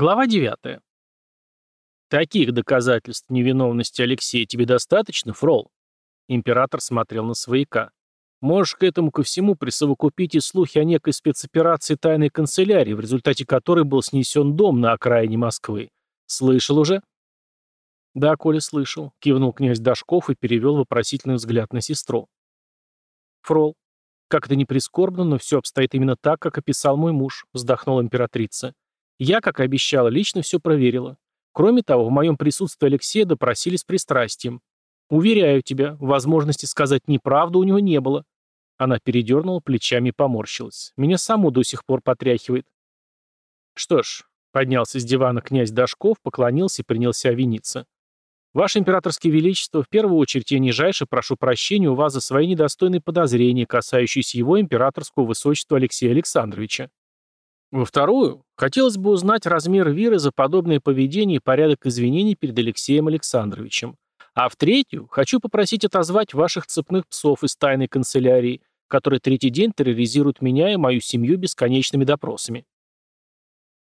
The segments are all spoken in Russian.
Глава 9. Таких доказательств невиновности Алексея тебе достаточно, Фрол? Император смотрел на свояка. Можешь к этому ко всему присовокупить и слухи о некой спецоперации тайной канцелярии, в результате которой был снесен дом на окраине Москвы. Слышал уже? Да, Коля слышал, кивнул князь Дашков и перевел вопросительный взгляд на сестру. Фрол, как это ни прискорбно, но все обстоит именно так, как описал мой муж, вздохнула императрица. Я, как и обещала, лично все проверила. Кроме того, в моем присутствии Алексея допросили с пристрастием. Уверяю тебя, возможности сказать неправду у него не было. Она передернула плечами и поморщилась. Меня саму до сих пор потряхивает. Что ж, поднялся с дивана князь Дашков, поклонился и принялся виниться. Ваше императорское величество, в первую очередь я нижайше прошу прощения у вас за свои недостойные подозрения, касающиеся его императорского высочества Алексея Александровича. Во вторую, хотелось бы узнать размер виры за подобное поведение и порядок извинений перед Алексеем Александровичем. А в третью, хочу попросить отозвать ваших цепных псов из тайной канцелярии, которые третий день терроризируют меня и мою семью бесконечными допросами.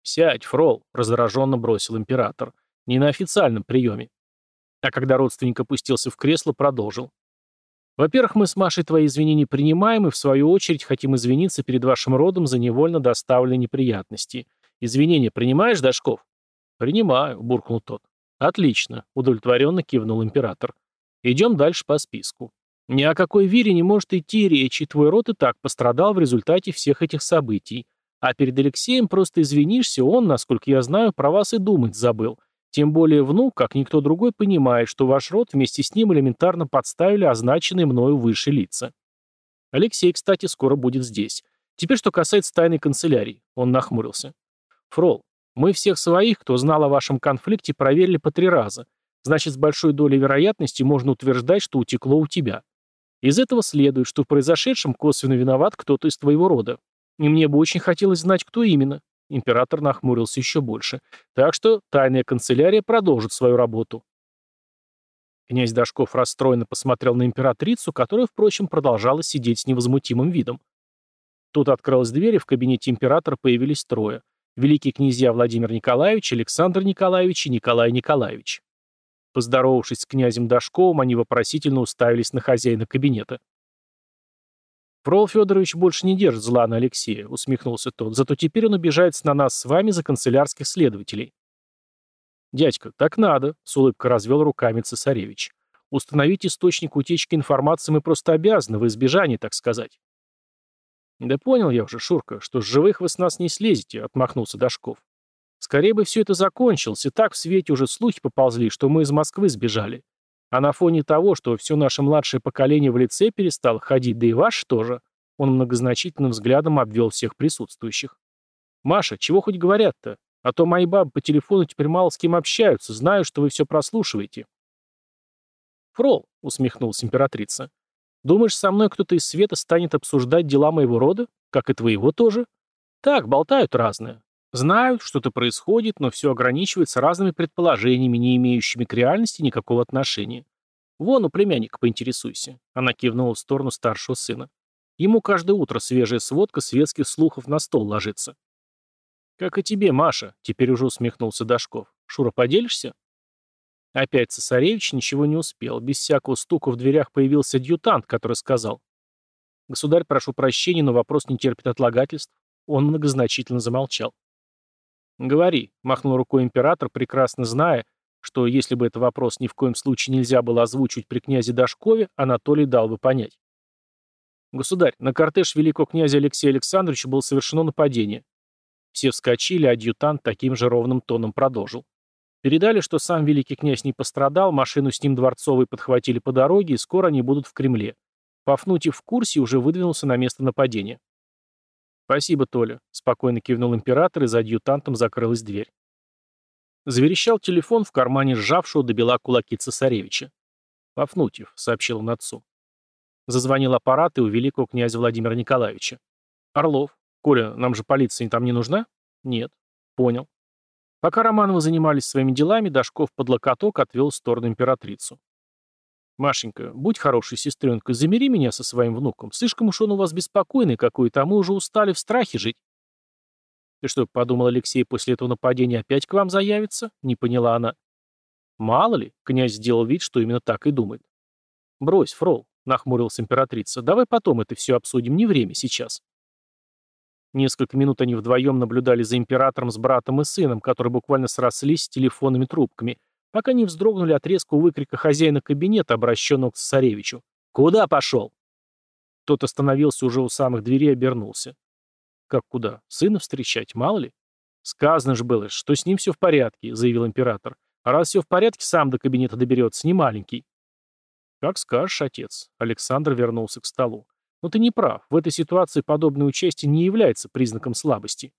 «Сядь, Фрол», — раздраженно бросил император, — «не на официальном приеме». А когда родственник опустился в кресло, продолжил. Во-первых, мы с Машей твои извинения принимаем и, в свою очередь, хотим извиниться перед вашим родом за невольно доставленные неприятности. Извинения принимаешь, Дашков? Принимаю, буркнул тот. Отлично, удовлетворенно кивнул император. Идем дальше по списку. Ни о какой вере не может идти речи, твой род и так пострадал в результате всех этих событий. А перед Алексеем просто извинишься, он, насколько я знаю, про вас и думать забыл. Тем более внук, как никто другой, понимает, что ваш род вместе с ним элементарно подставили означенные мною выше лица. Алексей, кстати, скоро будет здесь. Теперь, что касается тайной канцелярии. Он нахмурился. Фрол, мы всех своих, кто знал о вашем конфликте, проверили по три раза. Значит, с большой долей вероятности можно утверждать, что утекло у тебя. Из этого следует, что в произошедшем косвенно виноват кто-то из твоего рода. И мне бы очень хотелось знать, кто именно. Император нахмурился еще больше. Так что тайная канцелярия продолжит свою работу. Князь Дашков расстроенно посмотрел на императрицу, которая, впрочем, продолжала сидеть с невозмутимым видом. Тут открылась дверь, и в кабинете императора появились трое. Великие князья Владимир Николаевич, Александр Николаевич и Николай Николаевич. Поздоровавшись с князем Дашковым, они вопросительно уставились на хозяина кабинета. «Фрол Федорович больше не держит зла на Алексея», — усмехнулся тот. «Зато теперь он обижается на нас с вами за канцелярских следователей». «Дядька, так надо», — с улыбкой развел руками цесаревич. «Установить источник утечки информации мы просто обязаны, в избежание, так сказать». «Да понял я уже, Шурка, что с живых вы с нас не слезете», — отмахнулся Дашков. «Скорее бы все это закончилось, и так в свете уже слухи поползли, что мы из Москвы сбежали. А на фоне того, что все наше младшее поколение в лице перестало ходить, да и ваш тоже, он многозначительным взглядом обвел всех присутствующих. «Маша, чего хоть говорят-то? А то мои бабы по телефону теперь мало с кем общаются, знаю, что вы все прослушиваете». «Фрол», — усмехнулась императрица, — «думаешь, со мной кто-то из света станет обсуждать дела моего рода, как и твоего тоже? Так, болтают разное. Знают, что-то происходит, но все ограничивается разными предположениями, не имеющими к реальности никакого отношения. Вон у племянника поинтересуйся. Она кивнула в сторону старшего сына. Ему каждое утро свежая сводка светских слухов на стол ложится. «Как и тебе, Маша», — теперь уже усмехнулся Дашков. «Шура, поделишься?» Опять цесаревич ничего не успел. Без всякого стука в дверях появился адъютант, который сказал. «Государь, прошу прощения, но вопрос не терпит отлагательств». Он многозначительно замолчал. «Говори», — махнул рукой император, прекрасно зная, что если бы этот вопрос ни в коем случае нельзя было озвучивать при князе Дашкове, Анатолий дал бы понять. «Государь, на кортеж великого князя Алексея Александровича было совершено нападение». Все вскочили, адъютант таким же ровным тоном продолжил. Передали, что сам великий князь не пострадал, машину с ним дворцовые подхватили по дороге, и скоро они будут в Кремле. Пафнутьев в курсе уже выдвинулся на место нападения. «Спасибо, Толя», — спокойно кивнул император, и за адъютантом закрылась дверь. Заверещал телефон в кармане сжавшего до бела кулаки цесаревича. «Пафнутьев», — сообщил он отцу. Зазвонил аппарат и у великого князя Владимира Николаевича. «Орлов. Коля, нам же полиция там не нужна?» «Нет». «Понял». Пока Романовы занимались своими делами, Дашков под локоток отвел в сторону императрицу. «Машенька, будь хорошей сестренкой, замери меня со своим внуком. Слишком уж он у вас беспокойный какой-то, а мы уже устали в страхе жить». И что, подумал Алексей, после этого нападения опять к вам заявится? Не поняла она. Мало ли, князь сделал вид, что именно так и думает. Брось, Фрол, нахмурилась императрица, давай потом это все обсудим, не время сейчас. Несколько минут они вдвоем наблюдали за императором с братом и сыном, которые буквально срослись с телефонными трубками, пока не вздрогнули от резкого выкрика хозяина кабинета, обращенного к цесаревичу. «Куда пошел?» Тот остановился уже у самых дверей и обернулся. «Как куда? Сына встречать, мало ли?» «Сказано же было, что с ним все в порядке», — заявил император. «А раз все в порядке, сам до кабинета доберется, не маленький». «Как скажешь, отец». Александр вернулся к столу. «Но ты не прав. В этой ситуации подобное участие не является признаком слабости».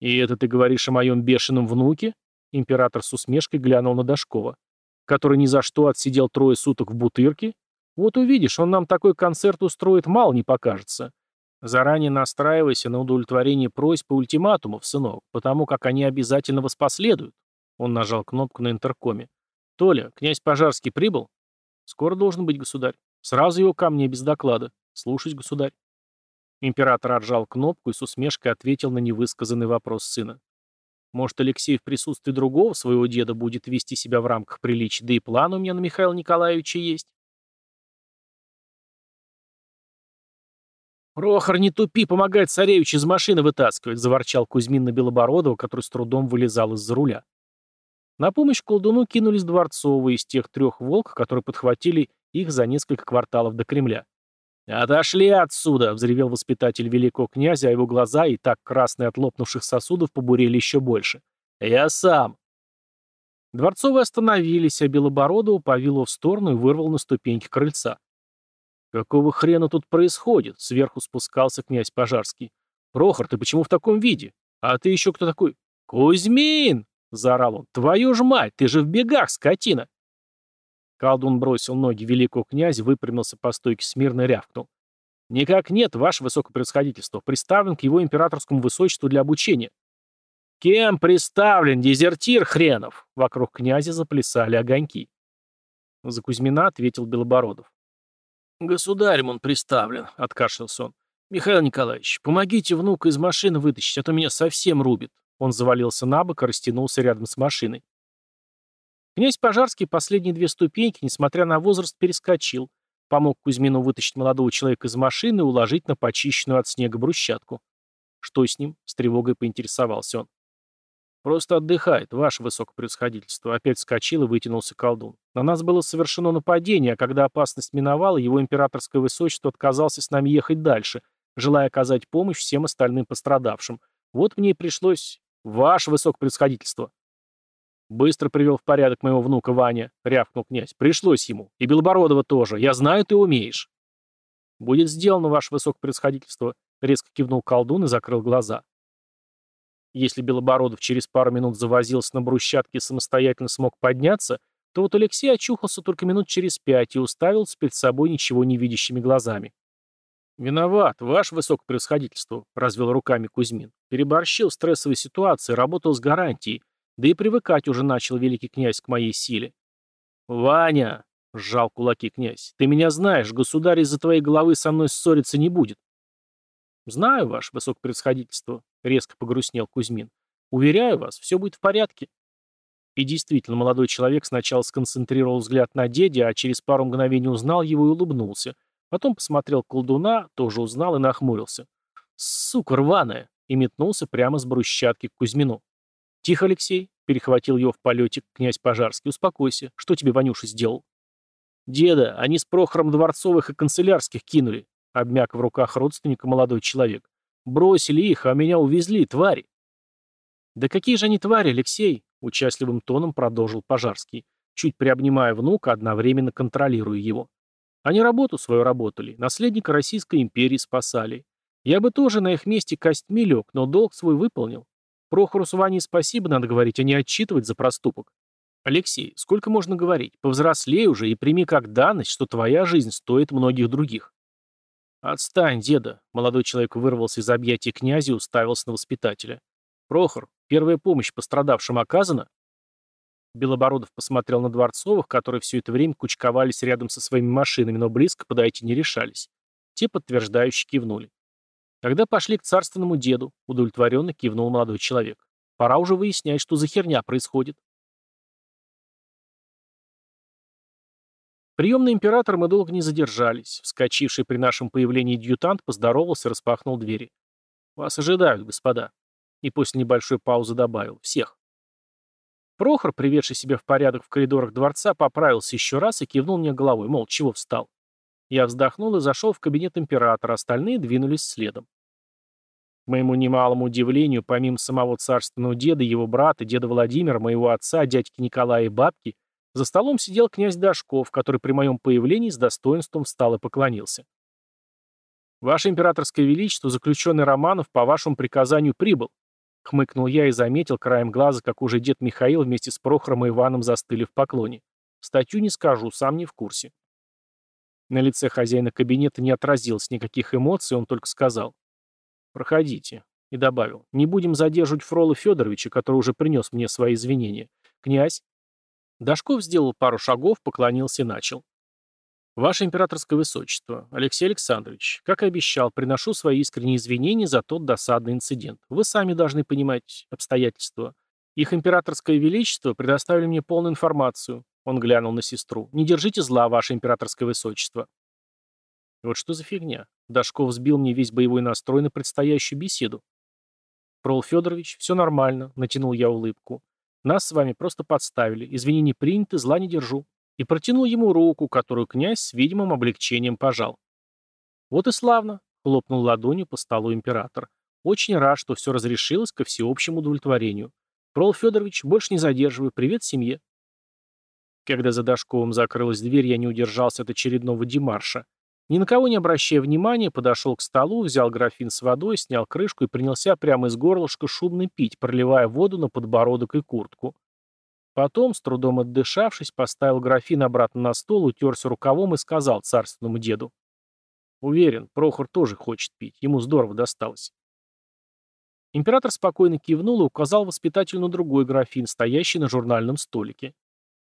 «И это ты говоришь о моем бешеном внуке?» Император с усмешкой глянул на Дашкова. «Который ни за что отсидел трое суток в бутырке? Вот увидишь, он нам такой концерт устроит, мало не покажется. Заранее настраивайся на удовлетворение просьб и ультиматумов, сынок, потому как они обязательно воспоследуют. Он нажал кнопку на интеркоме. Толя, князь Пожарский прибыл? Скоро должен быть, государь. Сразу его ко мне без доклада. Слушаюсь, государь. Император отжал кнопку и с усмешкой ответил на невысказанный вопрос сына. Может, Алексей в присутствии другого своего деда будет вести себя в рамках приличия, да и план у меня на Михаила Николаевича есть? «Прохор, не тупи, помогает царевич из машины вытаскивать», — заворчал Кузьмин на Белобородова, который с трудом вылезал из-за руля. На помощь колдуну кинулись дворцовые из тех трех волк, которые подхватили их за несколько кварталов до Кремля. «Отошли отсюда!» — взревел воспитатель великого князя, а его глаза, и так красные от лопнувших сосудов, побурели еще больше. «Я сам!» Дворцовые остановились, а Белобородова повело в сторону и вырвал на ступеньки крыльца. «Какого хрена тут происходит?» — сверху спускался князь Пожарский. «Прохор, ты почему в таком виде? А ты еще кто такой?» «Кузьмин!» — заорал он. «Твою ж мать, ты же в бегах, скотина!» Колдун бросил ноги великого князя, выпрямился по стойке смирно и рявкнул. «Никак нет, ваше высокопредсходительство. Приставлен к его императорскому высочеству для обучения». «Кем приставлен, дезертир хренов?» Вокруг князя заплясали огоньки. За Кузьмина ответил Белобородов. «Государем он приставлен», — откашлялся он. «Михаил Николаевич, помогите внука из машины вытащить, а то меня совсем рубит». Он завалился на бок и растянулся рядом с машиной. Князь Пожарский последние две ступеньки, несмотря на возраст, перескочил, помог Кузьмину вытащить молодого человека из машины и уложить на почищенную от снега брусчатку. «Что с ним?» — с тревогой поинтересовался он. «Просто отдыхает, ваше высокопревосходительство», — опять вскочил и вытянулся колдун. «На нас было совершено нападение, а когда опасность миновала, его императорское высочество отказался с нами ехать дальше, желая оказать помощь всем остальным пострадавшим. Вот мне и пришлось... Ваше высокопревосходительство». «Быстро привел в порядок моего внука Ваня», — рявкнул князь. «Пришлось ему. И Белобородова тоже. Я знаю, ты умеешь». «Будет сделано, ваше высокопревосходительство», — резко кивнул колдун и закрыл глаза. Если Белобородов через пару минут завозился на брусчатке и самостоятельно смог подняться, то вот Алексей очухался только минут через пять и уставился перед собой ничего не видящими глазами. «Виноват, ваше высокопревосходительство», — развел руками Кузьмин. «Переборщил в стрессовой ситуации, работал с гарантией, да и привыкать уже начал великий князь к моей силе». «Ваня!» — сжал кулаки князь. «Ты меня знаешь, государь из-за твоей головы со мной ссориться не будет». «Знаю, ваше высокопревосходительство», Резко погрустнел Кузьмин. Уверяю вас, все будет в порядке. И действительно, молодой человек сначала сконцентрировал взгляд на деде, а через пару мгновений узнал его и улыбнулся. Потом посмотрел колдуна, тоже узнал и нахмурился. «Сука рваная!» и метнулся прямо с брусчатки к Кузьмину. «Тихо, Алексей!» — перехватил его в полете князь Пожарский. «Успокойся. Что тебе Ванюша сделал?» «Деда, они с Прохором Дворцовых и канцелярских кинули», — обмяк в руках родственника молодой человек. Бросили их, а меня увезли, твари. Да какие же они твари, Алексей? Участливым тоном продолжил Пожарский, чуть приобнимая внука, одновременно контролируя его. Они работу свою работали, наследника Российской империи спасали. Я бы тоже на их месте костьми лег, но долг свой выполнил. Прохору с Ваней спасибо надо говорить, а не отчитывать за проступок. Алексей, сколько можно говорить? Повзрослей уже и прими как данность, что твоя жизнь стоит многих других. «Отстань, деда!» Молодой человек вырвался из объятий князя и уставился на воспитателя. «Прохор, первая помощь пострадавшим оказана?» Белобородов посмотрел на Дворцовых, которые все это время кучковались рядом со своими машинами, но близко подойти не решались. Те подтверждающе кивнули. Тогда пошли к царственному деду, удовлетворенно кивнул молодой человек. Пора уже выяснять, что за херня происходит. Приемный император мы долго не задержались. Вскочивший при нашем появлении дьютант поздоровался и распахнул двери. «Вас ожидают, господа». И после небольшой паузы добавил. «Всех». Прохор, приведший себя в порядок в коридорах дворца, поправился еще раз и кивнул мне головой, мол, чего встал. Я вздохнул и зашел в кабинет императора, остальные двинулись следом. К моему немалому удивлению, помимо самого царственного деда, его брата, деда Владимира, моего отца, дядьки Николая и бабки, за столом сидел князь Дашков, который при моем появлении с достоинством встал и поклонился. «Ваше императорское величество, заключенный Романов по вашему приказанию прибыл», хмыкнул я и заметил краем глаза, как уже дед Михаил вместе с Прохором и Иваном застыли в поклоне. Статью не скажу, сам не в курсе. На лице хозяина кабинета не отразилось никаких эмоций, он только сказал. «Проходите». И добавил. «Не будем задерживать Фрола Федоровича, который уже принес мне свои извинения. Князь?» Дашков сделал пару шагов, поклонился и начал. «Ваше императорское высочество, Алексей Александрович, как и обещал, приношу свои искренние извинения за тот досадный инцидент. Вы сами должны понимать обстоятельства. Их императорское величество предоставили мне полную информацию. Он глянул на сестру. Не держите зла, ваше императорское высочество. Вот что за фигня? Дашков сбил мне весь боевой настрой на предстоящую беседу. Прол Федорович, все нормально, натянул я улыбку. Нас с вами просто подставили. Извинения приняты, зла не держу. И протянул ему руку, которую князь с видимым облегчением пожал. Вот и славно, хлопнул ладонью по столу император. Очень рад, что все разрешилось ко всеобщему удовлетворению. Прол Федорович, больше не задерживаю. Привет семье. Когда за Дашковым закрылась дверь, я не удержался от очередного демарша. Ни на кого не обращая внимания, подошел к столу, взял графин с водой, снял крышку и принялся прямо из горлышка шумно пить, проливая воду на подбородок и куртку. Потом, с трудом отдышавшись, поставил графин обратно на стол, утерся рукавом и сказал царственному деду. «Уверен, Прохор тоже хочет пить, ему здорово досталось». Император спокойно кивнул и указал воспитателю на другой графин, стоящий на журнальном столике.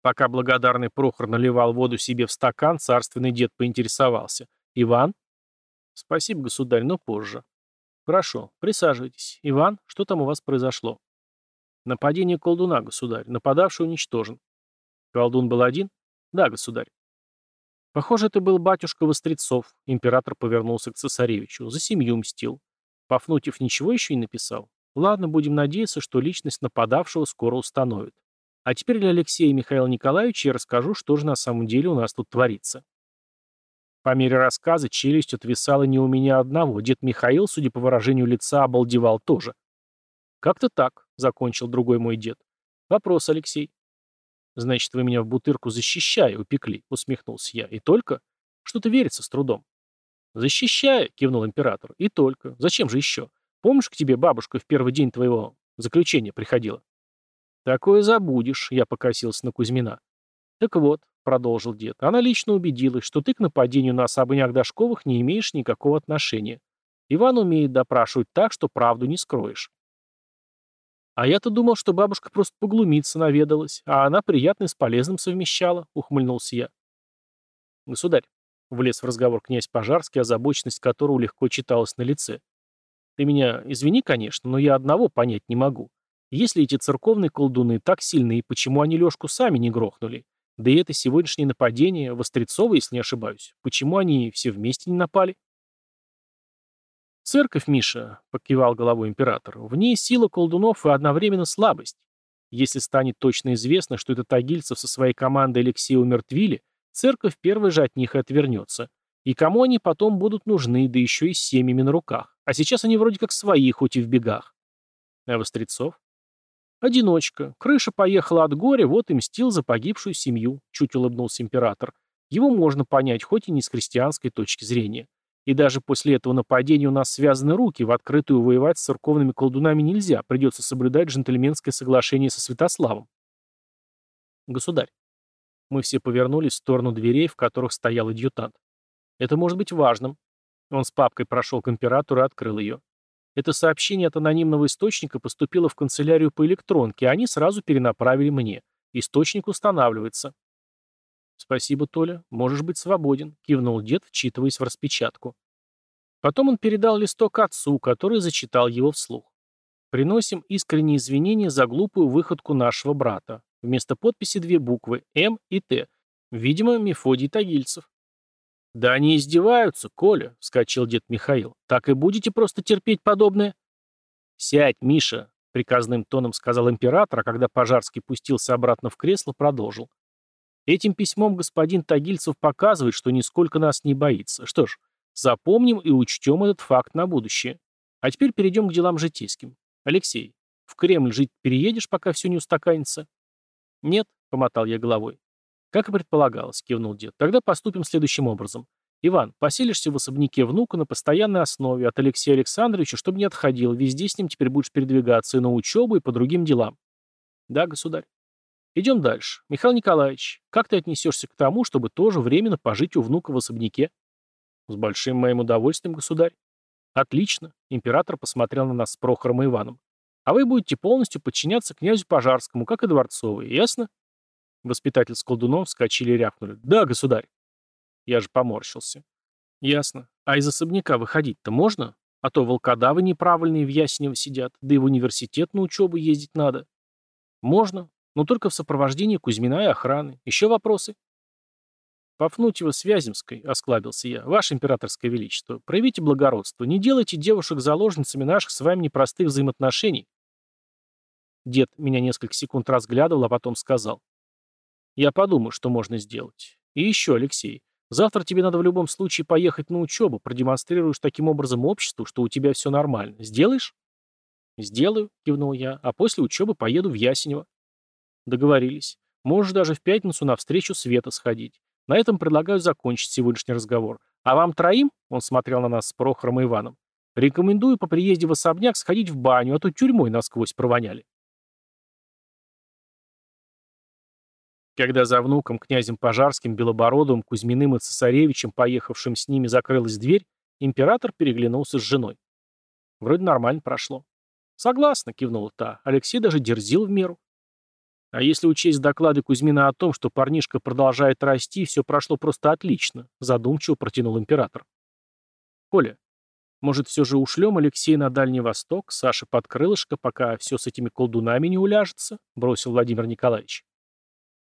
Пока благодарный Прохор наливал воду себе в стакан, царственный дед поинтересовался. «Иван?» «Спасибо, государь, но позже». «Хорошо, присаживайтесь. Иван, что там у вас произошло?» «Нападение колдуна, государь. Нападавший уничтожен». «Колдун был один?» «Да, государь». Похоже, это был батюшка Вострецов. Император повернулся к цесаревичу. За семью мстил. Пафнутьев ничего еще не написал? Ладно, будем надеяться, что личность нападавшего скоро установят. А теперь для Алексея и Михаила Николаевича я расскажу, что же на самом деле у нас тут творится. По мере рассказа челюсть отвисала не у меня одного. Дед Михаил, судя по выражению лица, обалдевал тоже. «Как-то так», — закончил другой мой дед. «Вопрос, Алексей». «Значит, вы меня в бутырку защищая упекли», — усмехнулся я. «И только? Что-то верится с трудом». «Защищая», — кивнул император. «И только. Зачем же еще? Помнишь, к тебе бабушка в первый день твоего заключения приходила?» «Такое забудешь», — я покосился на Кузьмина. «Так вот», — продолжил дед, — «она лично убедилась, что ты к нападению на особняк Дашковых не имеешь никакого отношения. Иван умеет допрашивать так, что правду не скроешь». «А я-то думал, что бабушка просто поглумиться наведалась, а она приятное с полезным совмещала», — ухмыльнулся я. «Государь», — влез в разговор князь Пожарский, озабоченность которого легко читалась на лице. «Ты меня извини, конечно, но я одного понять не могу. Если эти церковные колдуны так сильны, почему они Лешку сами не грохнули? Да и это сегодняшнее нападение, Вострецова, если не ошибаюсь, почему они все вместе не напали? «Церковь, Миша», — покивал головой император, — «в ней сила колдунов и одновременно слабость. Если станет точно известно, что это Тагильцев со своей командой Алексея умертвили, церковь первой же от них и отвернется. И кому они потом будут нужны, да еще и с семьями на руках. А сейчас они вроде как свои, хоть и в бегах. А Вострецов? «Одиночка. Крыша поехала от горя, вот и мстил за погибшую семью», — чуть улыбнулся император. «Его можно понять, хоть и не с христианской точки зрения. И даже после этого нападения у нас связаны руки, в открытую воевать с церковными колдунами нельзя, придется соблюдать джентльменское соглашение со Святославом». «Государь». Мы все повернулись в сторону дверей, в которых стоял адъютант. «Это может быть важным». Он с папкой прошел к императору и открыл ее. Это сообщение от анонимного источника поступило в канцелярию по электронке, а они сразу перенаправили мне. Источник устанавливается. «Спасибо, Толя. Можешь быть свободен», — кивнул дед, вчитываясь в распечатку. Потом он передал листок отцу, который зачитал его вслух. Приносим искренние извинения за глупую выходку нашего брата. Вместо подписи две буквы «М» и «Т». Видимо, Мефодий Тагильцев. «Да они издеваются, Коля», — вскочил дед Михаил. «Так и будете просто терпеть подобное?» «Сядь, Миша», — приказным тоном сказал император, а когда Пожарский пустился обратно в кресло, продолжил. «Этим письмом господин Тагильцев показывает, что нисколько нас не боится. Что ж, запомним и учтем этот факт на будущее. А теперь перейдем к делам житейским. Алексей, в Кремль жить переедешь, пока все не устаканится?» «Нет», — помотал я головой. «Как и предполагалось», — кивнул дед. «Тогда поступим следующим образом. Иван, поселишься в особняке внука на постоянной основе от Алексея Александровича, чтобы не отходил. Везде с ним теперь будешь передвигаться и на учебу, и по другим делам». «Да, государь». «Идем дальше. Михаил Николаевич, как ты отнесешься к тому, чтобы тоже временно пожить у внука в особняке?» «С большим моим удовольствием, государь». «Отлично», — император посмотрел на нас с Прохором и Иваном. «А вы будете полностью подчиняться князю Пожарскому, как и Дворцовый, ясно?» Воспитатель с колдуном вскочили и рявкнули. «Да, государь!» Я же поморщился. «Ясно. А из особняка выходить-то можно? А то волкодавы неправильные в Ясенево сидят, да и в университет на учебу ездить надо». «Можно, но только в сопровождении Кузьмина и охраны. Еще вопросы?» «Пафнутьева с Вяземской», — осклабился я. «Ваше императорское величество, проявите благородство. Не делайте девушек заложницами наших с вами непростых взаимоотношений». Дед меня несколько секунд разглядывал, а потом сказал. Я подумаю, что можно сделать. И еще, Алексей, завтра тебе надо в любом случае поехать на учебу, продемонстрируешь таким образом обществу, что у тебя все нормально. Сделаешь? Сделаю, кивнул я, а после учебы поеду в Ясенево. Договорились. Можешь даже в пятницу на встречу Света сходить. На этом предлагаю закончить сегодняшний разговор. А вам троим, он смотрел на нас с Прохором и Иваном, рекомендую по приезде в особняк сходить в баню, а то тюрьмой насквозь провоняли. Когда за внуком, князем Пожарским, Белобородовым, Кузьминым и Цесаревичем, поехавшим с ними, закрылась дверь, император переглянулся с женой. Вроде нормально прошло. Согласна, кивнула та. Алексей даже дерзил в меру. А если учесть доклады Кузьмина о том, что парнишка продолжает расти, все прошло просто отлично, задумчиво протянул император. Коля, может, все же ушлем Алексея на Дальний Восток, Саша под крылышко, пока все с этими колдунами не уляжется? Бросил Владимир Николаевич.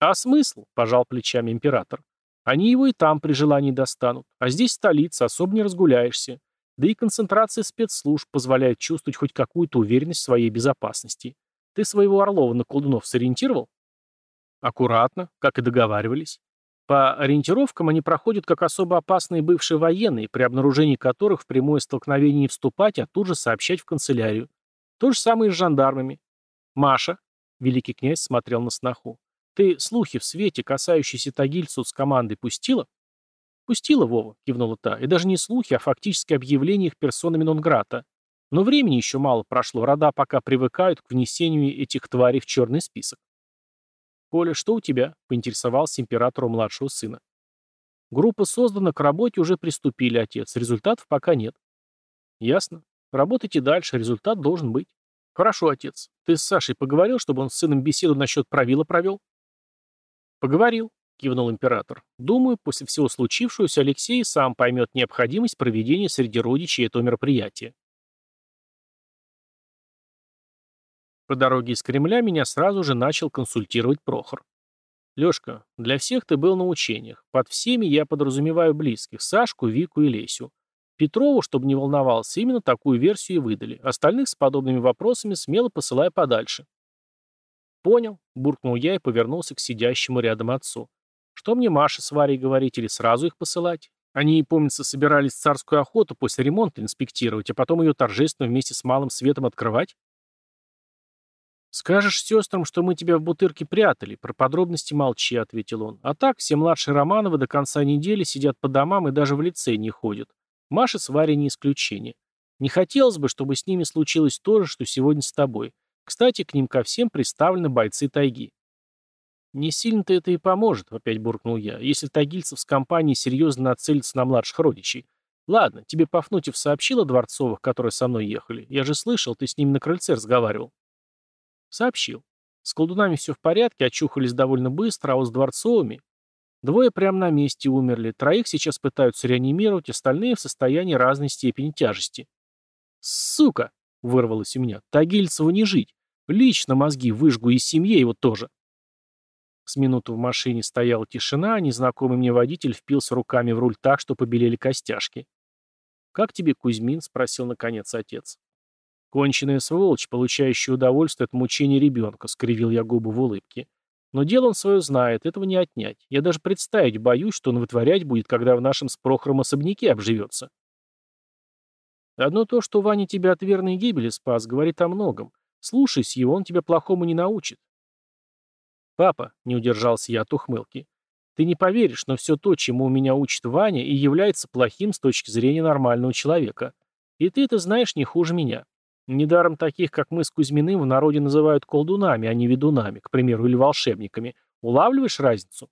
«А смысл?» – пожал плечами император. «Они его и там при желании достанут. А здесь столица, особо не разгуляешься. Да и концентрация спецслужб позволяет чувствовать хоть какую-то уверенность в своей безопасности. Ты своего Орлова на колдунов сориентировал?» «Аккуратно, как и договаривались. По ориентировкам они проходят как особо опасные бывшие военные, при обнаружении которых в прямое столкновение не вступать, а тут же сообщать в канцелярию. То же самое и с жандармами. Маша, великий князь смотрел на сноху, ты слухи в свете, касающиеся Тагильцу с командой, пустила? Пустила, Вова, кивнула та. И даже не слухи, а фактически объявление их персонами нон-грата. Но времени еще мало прошло, рода пока привыкают к внесению этих тварей в черный список. «Коля, что у тебя?» — поинтересовался императору младшего сына. «Группа создана, к работе уже приступили, отец. Результатов пока нет». «Ясно. Работайте дальше, результат должен быть». «Хорошо, отец. Ты с Сашей поговорил, чтобы он с сыном беседу насчет правила провел?» «Поговорил», — кивнул император. «Думаю, после всего случившегося Алексей сам поймет необходимость проведения среди родичей этого мероприятия». По дороге из Кремля меня сразу же начал консультировать Прохор. «Лешка, для всех ты был на учениях. Под всеми я подразумеваю близких — Сашку, Вику и Лесю. Петрову, чтобы не волновался, именно такую версию и выдали. Остальных с подобными вопросами смело посылая подальше. «Понял», — буркнул я и повернулся к сидящему рядом отцу. «Что мне Маша с Варей говорить или сразу их посылать? Они, помнится, собирались царскую охоту после ремонта инспектировать, а потом ее торжественно вместе с малым светом открывать?» «Скажешь сестрам, что мы тебя в бутырке прятали, про подробности молчи», — ответил он. «А так, все младшие Романовы до конца недели сидят по домам и даже в лице не ходят. Маша с Варей не исключение. Не хотелось бы, чтобы с ними случилось то же, что сегодня с тобой. Кстати, к ним ко всем представлены бойцы тайги. «Не сильно-то это и поможет», — опять буркнул я, «если тагильцев с компанией серьезно нацелится на младших родичей. Ладно, тебе Пафнутьев сообщил о Дворцовых, которые со мной ехали? Я же слышал, ты с ними на крыльце разговаривал». Сообщил. С колдунами все в порядке, очухались довольно быстро, а вот с Дворцовыми... Двое прямо на месте умерли, троих сейчас пытаются реанимировать, остальные в состоянии разной степени тяжести. «Сука!» — вырвалось у меня. «Тагильцеву не жить. Лично мозги выжгу и семье его тоже». С минуту в машине стояла тишина, а незнакомый мне водитель впился руками в руль так, что побелели костяшки. «Как тебе, Кузьмин?» — спросил наконец отец. «Конченая сволочь, получающая удовольствие от мучения ребенка», — скривил я губы в улыбке. «Но дело он свое знает, этого не отнять. Я даже представить боюсь, что он вытворять будет, когда в нашем с Прохором особняке обживется». «Одно то, что Ваня тебя от верной гибели спас, говорит о многом. Слушайся его, он тебя плохому не научит». «Папа», — не удержался я от ухмылки, ты не поверишь, но все то, чему меня учит Ваня, и является плохим с точки зрения нормального человека. И ты это знаешь не хуже меня. Недаром таких, как мы с Кузьминым, в народе называют колдунами, а не ведунами, к примеру, или волшебниками. Улавливаешь разницу?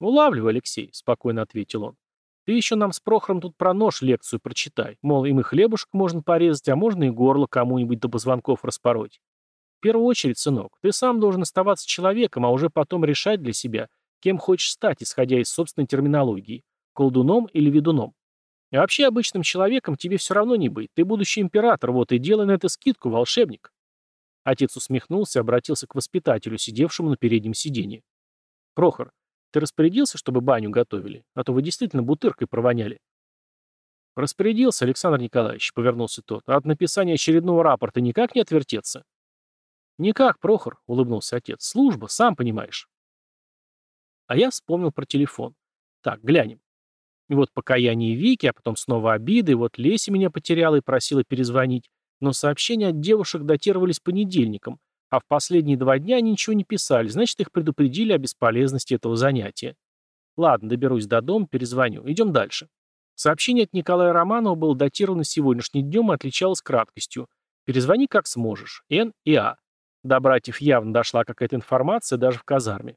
Улавливаю, Алексей, спокойно ответил он. Ты еще нам с Прохором тут про нож лекцию прочитай. Мол, им и хлебушек можно порезать, а можно и горло кому-нибудь до позвонков распороть. В первую очередь, сынок, ты сам должен оставаться человеком, а уже потом решать для себя – Кем хочешь стать, исходя из собственной терминологии? Колдуном или ведуном? И вообще обычным человеком тебе все равно не быть. Ты будущий император, вот и делай на это скидку, волшебник. Отец усмехнулся и обратился к воспитателю, сидевшему на переднем сиденье. Прохор, ты распорядился, чтобы баню готовили? А то вы действительно бутыркой провоняли. Распорядился, Александр Николаевич, повернулся тот. А от написания очередного рапорта никак не отвертеться? Никак, Прохор, улыбнулся отец. Служба, сам понимаешь. А я вспомнил про телефон. Так, глянем. И вот покаяние Вики, а потом снова обиды, вот Леся меня потеряла и просила перезвонить. Но сообщения от девушек датировались понедельником, а в последние два дня они ничего не писали, значит, их предупредили о бесполезности этого занятия. Ладно, доберусь до дома, перезвоню. Идем дальше. Сообщение от Николая Романова было датировано сегодняшним днем и отличалось краткостью. Перезвони как сможешь. Н и А. До братьев явно дошла какая-то информация даже в казарме.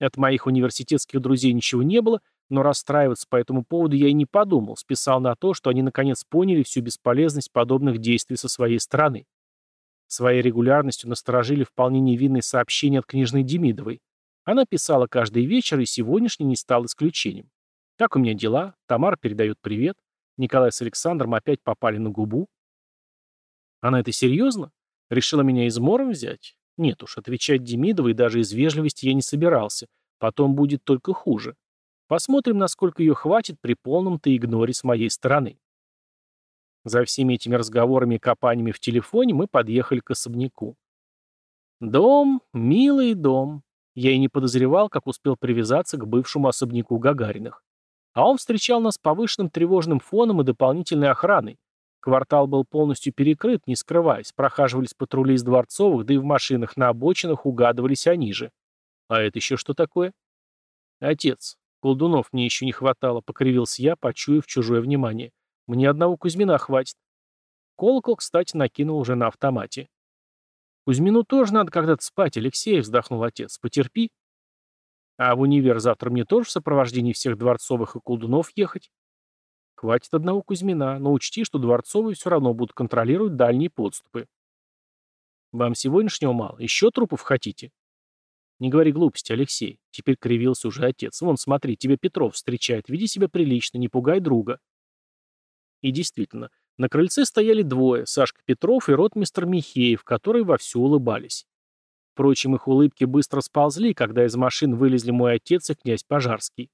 От моих университетских друзей ничего не было, но расстраиваться по этому поводу я и не подумал, списал на то, что они наконец поняли всю бесполезность подобных действий со своей стороны. Своей регулярностью насторожили вполне невинные сообщения от княжны Демидовой. Она писала каждый вечер, и сегодняшний не стал исключением. «Как у меня дела?» Тамара передает привет. Николай с Александром опять попали на губу. Она это серьезно? Решила меня измором взять? Нет уж, отвечать Демидовой даже из вежливости я не собирался. Потом будет только хуже. Посмотрим, насколько ее хватит при полном-то игноре с моей стороны. За всеми этими разговорами и копаниями в телефоне мы подъехали к особняку. Дом, милый дом. Я и не подозревал, как успел привязаться к бывшему особняку Гагариных. А он встречал нас повышенным тревожным фоном и дополнительной охраной. Квартал был полностью перекрыт, не скрываясь, прохаживались патрули из дворцовых, да и в машинах на обочинах угадывались они же. А это еще что такое? Отец. Колдунов мне еще не хватало, покривился я, почуяв чужое внимание. Мне одного Кузьмина хватит. Колокол, кстати, накинул уже на автомате. Кузьмину тоже надо когда-то спать, Алексей, вздохнул отец. Потерпи. А в универ завтра мне тоже в сопровождении всех дворцовых и колдунов ехать? Хватит одного Кузьмина, но учти, что дворцовые все равно будут контролировать дальние подступы. Вам сегодняшнего мало? Еще трупов хотите? Не говори глупости, Алексей. Теперь кривился уже отец. Вон, смотри, тебя Петров встречает. Веди себя прилично, не пугай друга. И действительно, на крыльце стояли двое, Сашка Петров и ротмистр Михеев, которые вовсю улыбались. Впрочем, их улыбки быстро сползли, когда из машин вылезли мой отец и князь Пожарский.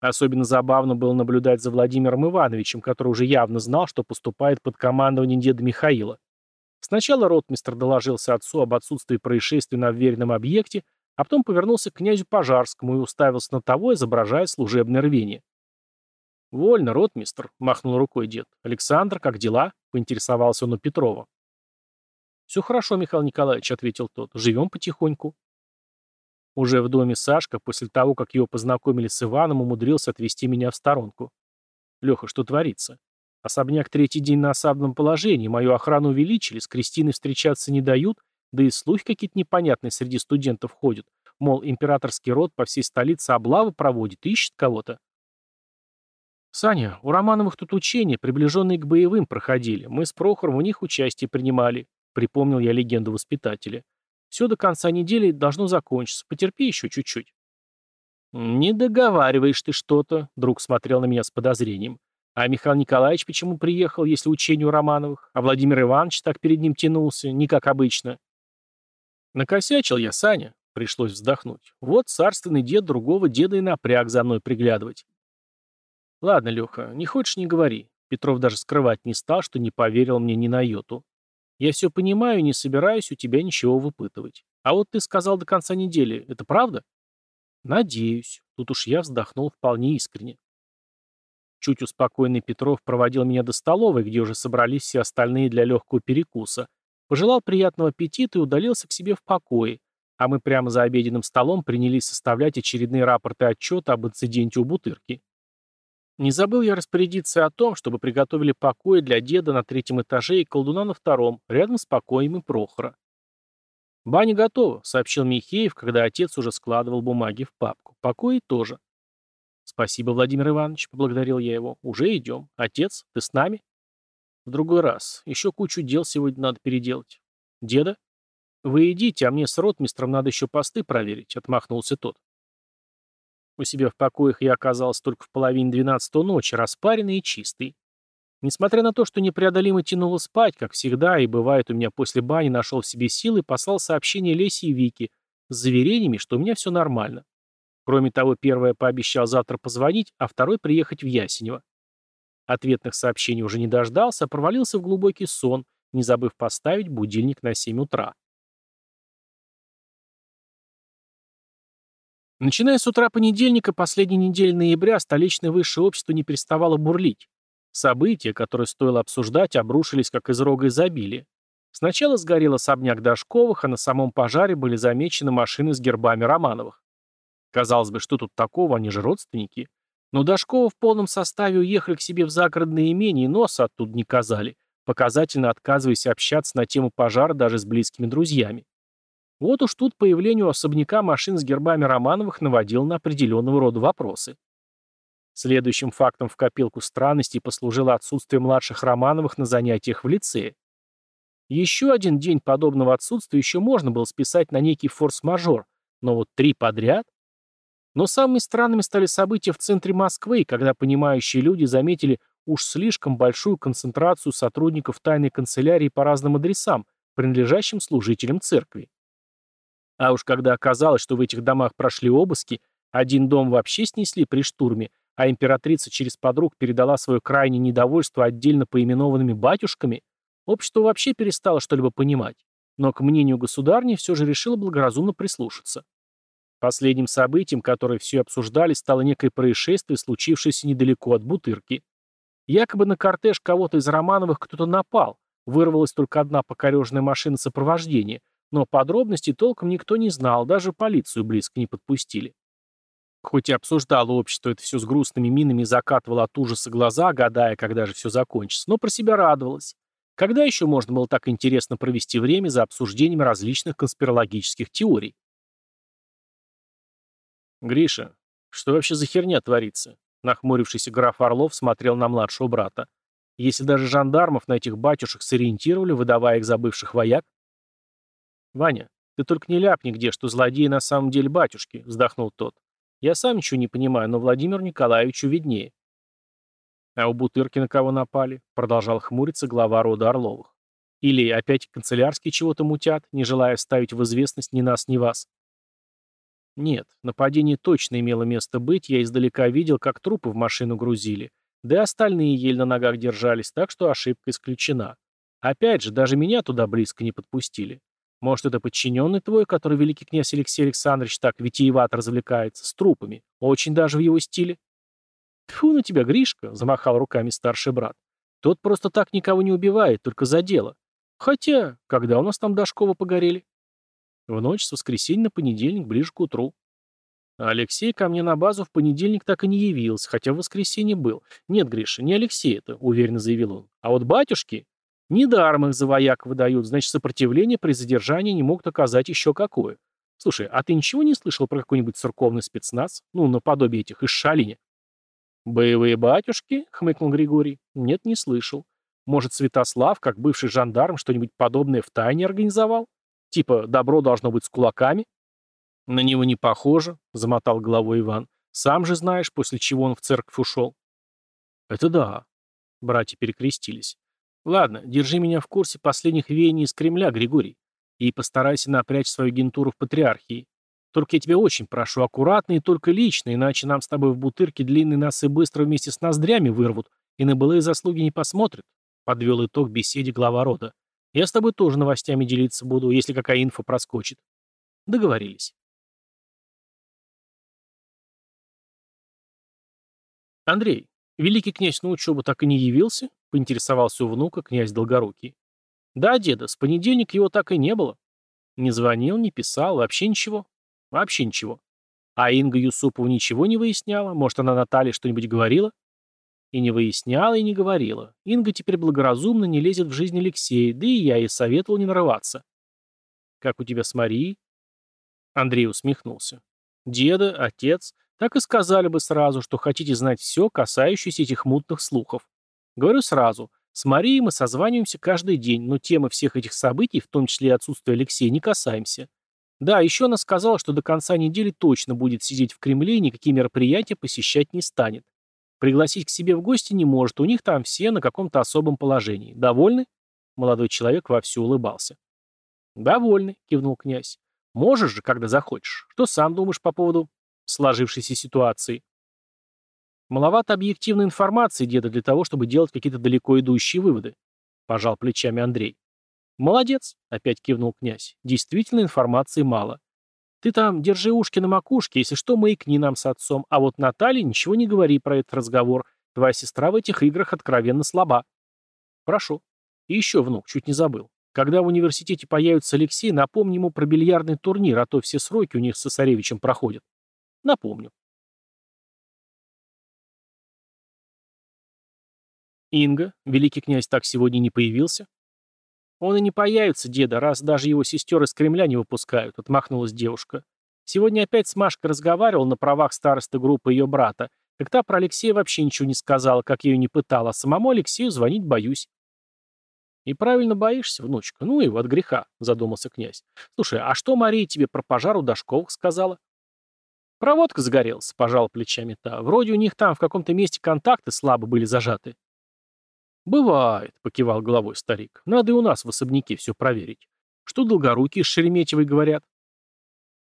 Особенно забавно было наблюдать за Владимиром Ивановичем, который уже явно знал, что поступает под командование деда Михаила. Сначала ротмистр доложился отцу об отсутствии происшествия на вверенном объекте, а потом повернулся к князю Пожарскому и уставился на того, изображая служебное рвение. «Вольно, ротмистр», — махнул рукой дед. «Александр, как дела?» — поинтересовался он у Петрова. «Все хорошо, Михаил Николаевич», — ответил тот. «Живем потихоньку». Уже в доме Сашка, после того, как его познакомили с Иваном, умудрился отвести меня в сторонку. «Леха, что творится? Особняк третий день на осадном положении, мою охрану увеличили, с Кристиной встречаться не дают, да и слухи какие-то непонятные среди студентов ходят. Мол, императорский род по всей столице облавы проводит, ищет кого-то. «Саня, у Романовых тут учения, приближенные к боевым, проходили. Мы с Прохором в них участие принимали», — припомнил я легенду воспитателя. Все до конца недели должно закончиться. Потерпи еще чуть-чуть. «Не договариваешь ты что-то», — друг смотрел на меня с подозрением. «А Михаил Николаевич почему приехал, если учение у Романовых? А Владимир Иванович так перед ним тянулся, не как обычно?» «Накосячил я, Саня», — пришлось вздохнуть. «Вот царственный дед другого деда и напряг за мной приглядывать». «Ладно, Леха, не хочешь — не говори». Петров даже скрывать не стал, что не поверил мне ни на йоту. «Я все понимаю и не собираюсь у тебя ничего выпытывать. А вот ты сказал до конца недели. Это правда?» «Надеюсь». Тут уж я вздохнул вполне искренне. Чуть успокоенный Петров проводил меня до столовой, где уже собрались все остальные для легкого перекуса. Пожелал приятного аппетита и удалился к себе в покое, а мы прямо за обеденным столом принялись составлять очередные рапорты отчета об инциденте у Бутырки. Не забыл я распорядиться о том, чтобы приготовили покои для деда на третьем этаже и колдуна на втором, рядом с покоем и Прохора. «Баня готова», — сообщил Михеев, когда отец уже складывал бумаги в папку. «Покои тоже». «Спасибо, Владимир Иванович», — поблагодарил я его. «Уже идем. Отец, ты с нами?» «В другой раз. Еще кучу дел сегодня надо переделать». «Деда?» «Вы идите, а мне с ротмистром надо еще посты проверить», — отмахнулся тот. У себя в покоях я оказался только в половине двенадцатого ночи, распаренный и чистый. Несмотря на то, что непреодолимо тянуло спать, как всегда, и бывает у меня после бани нашел в себе силы, послал сообщение Лесе и Вике с заверениями, что у меня все нормально. Кроме того, первое пообещал завтра позвонить, а второй приехать в Ясенево. Ответных сообщений уже не дождался, а провалился в глубокий сон, не забыв поставить будильник на 7 утра. Начиная с утра понедельника последней недели ноября столичное высшее общество не переставало бурлить. События, которые стоило обсуждать, обрушились как из рога изобилия. Сначала сгорел особняк Дашковых, а на самом пожаре были замечены машины с гербами Романовых. Казалось бы, что тут такого, они же родственники. Но Дашкова в полном составе уехали к себе в загородное имение и носа оттуда не казали, показательно отказываясь общаться на тему пожара даже с близкими друзьями. Вот уж тут появлению особняка машин с гербами Романовых наводил на определенного рода вопросы. Следующим фактом в копилку странностей послужило отсутствие младших Романовых на занятиях в лицее. Еще один день подобного отсутствия еще можно было списать на некий форс-мажор, но вот три подряд? Но самыми странными стали события в центре Москвы, когда понимающие люди заметили уж слишком большую концентрацию сотрудников тайной канцелярии по разным адресам, принадлежащим служителям церкви. А уж когда оказалось, что в этих домах прошли обыски, один дом вообще снесли при штурме, а императрица через подруг передала свое крайнее недовольство отдельно поименованными батюшками, общество вообще перестало что-либо понимать, но к мнению государни все же решило благоразумно прислушаться. Последним событием, которое все обсуждали, стало некое происшествие, случившееся недалеко от Бутырки. Якобы на кортеж кого-то из Романовых кто-то напал, вырвалась только одна покореженная машина сопровождения, но подробностей толком никто не знал, даже полицию близко не подпустили. Хоть и обсуждало общество это все с грустными минами и закатывало от ужаса глаза, гадая, когда же все закончится, но про себя радовалась. Когда еще можно было так интересно провести время за обсуждением различных конспирологических теорий? «Гриша, что вообще за херня творится?» Нахмурившийся граф Орлов смотрел на младшего брата. «Если даже жандармов на этих батюшек сориентировали, выдавая их за бывших вояк?» «Ваня, ты только не ляпни где, что злодеи на самом деле батюшки», — вздохнул тот. Я сам ничего не понимаю, но Владимиру Николаевичу виднее. А у Бутырки на кого напали? Продолжал хмуриться глава рода Орловых. Или опять канцелярские чего-то мутят, не желая ставить в известность ни нас, ни вас? Нет, нападение точно имело место быть, я издалека видел, как трупы в машину грузили. Да и остальные еле на ногах держались, так что ошибка исключена. Опять же, даже меня туда близко не подпустили. Может, это подчиненный твой, который великий князь Алексей Александрович так витиевато развлекается, с трупами? Очень даже в его стиле. Тьфу на тебя, Гришка, замахал руками старший брат. Тот просто так никого не убивает, только за дело. Хотя, когда у нас там Дашкова погорели? В ночь с воскресенья на понедельник, ближе к утру. Алексей ко мне на базу в понедельник так и не явился, хотя в воскресенье был. Нет, Гриша, не Алексей это, уверенно заявил он. А вот батюшки, Недаром их за вояк выдают, значит, сопротивление при задержании не могут оказать еще какое. Слушай, а ты ничего не слышал про какой-нибудь церковный спецназ? Ну, наподобие этих из Шалини? «Боевые батюшки?» — хмыкнул Григорий. «Нет, не слышал. Может, Святослав, как бывший жандарм, что-нибудь подобное в тайне организовал? Типа, добро должно быть с кулаками?» На него не похоже, замотал головой Иван. Сам же знаешь, после чего он в церковь ушел. Это да. Братья перекрестились. Ладно, держи меня в курсе последних веяний из Кремля, Григорий. И постарайся напрячь свою гентуру в патриархии. Только я тебя очень прошу, аккуратно и только лично, иначе нам с тобой в бутырке длинные носы быстро вместе с ноздрями вырвут и на былые заслуги не посмотрят. Подвел итог беседе глава рода. Я с тобой тоже новостями делиться буду, если какая инфа проскочит. Договорились. Андрей, великий князь на учебу так и не явился? Поинтересовался у внука князь Долгорукий. Да, деда, с понедельника его так и не было. Не звонил, не писал, вообще ничего. Вообще ничего. А Инга Юсупова ничего не выясняла? Может, она Наталье что-нибудь говорила? И не выясняла, и не говорила. Инга теперь благоразумно не лезет в жизнь Алексея, да и я ей советовал не нарываться. «Как у тебя с Марией?» Андрей усмехнулся. «Деда, отец, так и сказали бы сразу, что хотите знать все, касающееся этих мутных слухов. Говорю сразу, с Марией мы созваниваемся каждый день, но темы всех этих событий, в том числе и отсутствия Алексея, не касаемся. Да, еще она сказала, что до конца недели точно будет сидеть в Кремле и никакие мероприятия посещать не станет. Пригласить к себе в гости не может, у них там все на каком-то особом положении. Довольны?» Молодой человек вовсю улыбался. «Довольны», — кивнул князь. «Можешь же, когда захочешь. Что сам думаешь по поводу сложившейся ситуации?» «Маловато объективной информации, деда, для того, чтобы делать какие-то далеко идущие выводы», — пожал плечами Андрей. «Молодец», — опять кивнул князь. «Действительно информации мало. Ты там держи ушки на макушке, если что, маякни нам с отцом, а вот Наталье ничего не говори про этот разговор. Твоя сестра в этих играх откровенно слаба. Прошу. И еще, внук, чуть не забыл. Когда в университете появится Алексей, напомни ему про бильярдный турнир, а то все сроки у них с Цесаревичем проходят. Напомню. Инга, великий князь так сегодня не появился? «Он и не появится, деда, раз даже его сестер из Кремля не выпускают», — отмахнулась девушка. «Сегодня опять с Машкой разговаривал на правах старосты группы ее брата. Так та про Алексея вообще ничего не сказала, как ее не пытала, а самому Алексею звонить боюсь». «И правильно боишься, внучка? Ну его от греха», — задумался князь. «Слушай, а что Мария тебе про пожар у Дашковых сказала?» «Проводка загорелась», — пожал плечами та. «Вроде у них там в каком-то месте контакты слабо были зажаты». «Бывает», — покивал головой старик. «Надо и у нас в особняке все проверить. Что долгорукие с Шереметьевой говорят?»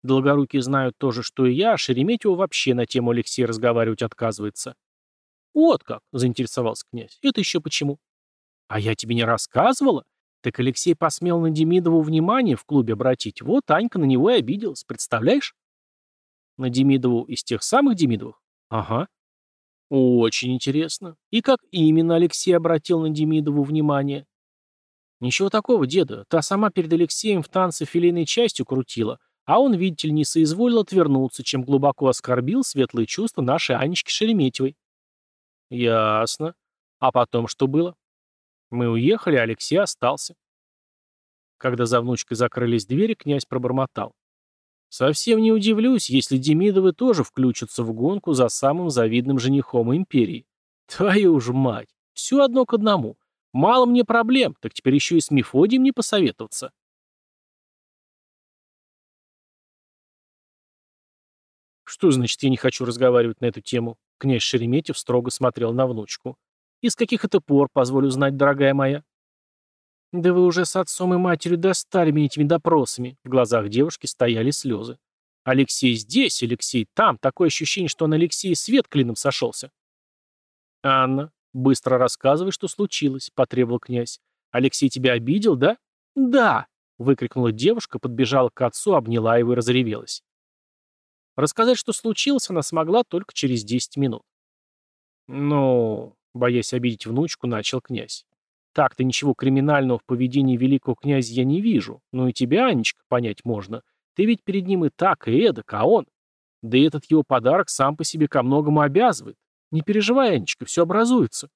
Долгорукие знают то же, что и я, а Шереметьева вообще на тему Алексея разговаривать отказывается. «Вот как», — заинтересовался князь. «Это еще почему?» «А я тебе не рассказывала?» Так Алексей посмел на Демидову внимание в клубе обратить. Вот Анька на него и обиделась, представляешь? На Демидову из тех самых Демидовых? Ага. Очень интересно. И как именно Алексей обратил на Демидову внимание? Ничего такого, деда. Та сама перед Алексеем в танце филейной частью крутила, а он, видите ли, не соизволил отвернуться, чем глубоко оскорбил светлые чувства нашей Анечки Шереметьевой. Ясно. А потом что было? Мы уехали, а Алексей остался. Когда за внучкой закрылись двери, князь пробормотал. Совсем не удивлюсь, если Демидовы тоже включатся в гонку за самым завидным женихом империи. Твою ж мать, все одно к одному. Мало мне проблем, так теперь еще и с Мефодием не посоветоваться. Что значит, я не хочу разговаривать на эту тему? Князь Шереметьев строго смотрел на внучку. Из каких это пор, позволю знать, дорогая моя? «Да вы уже с отцом и матерью достали меня этими допросами». В глазах девушки стояли слезы. «Алексей здесь, Алексей там. Такое ощущение, что он Алексей свет клином сошелся». «Анна, быстро рассказывай, что случилось», — потребовал князь. «Алексей тебя обидел, да?» «Да», — выкрикнула девушка, подбежала к отцу, обняла его и разревелась. Рассказать, что случилось, она смогла только через десять минут. «Ну...» — боясь обидеть внучку, начал князь. Так-то ничего криминального в поведении великого князя я не вижу. Но и тебя, Анечка, понять можно. Ты ведь перед ним и так, и эдак, а он... Да и этот его подарок сам по себе ко многому обязывает. Не переживай, Анечка, все образуется.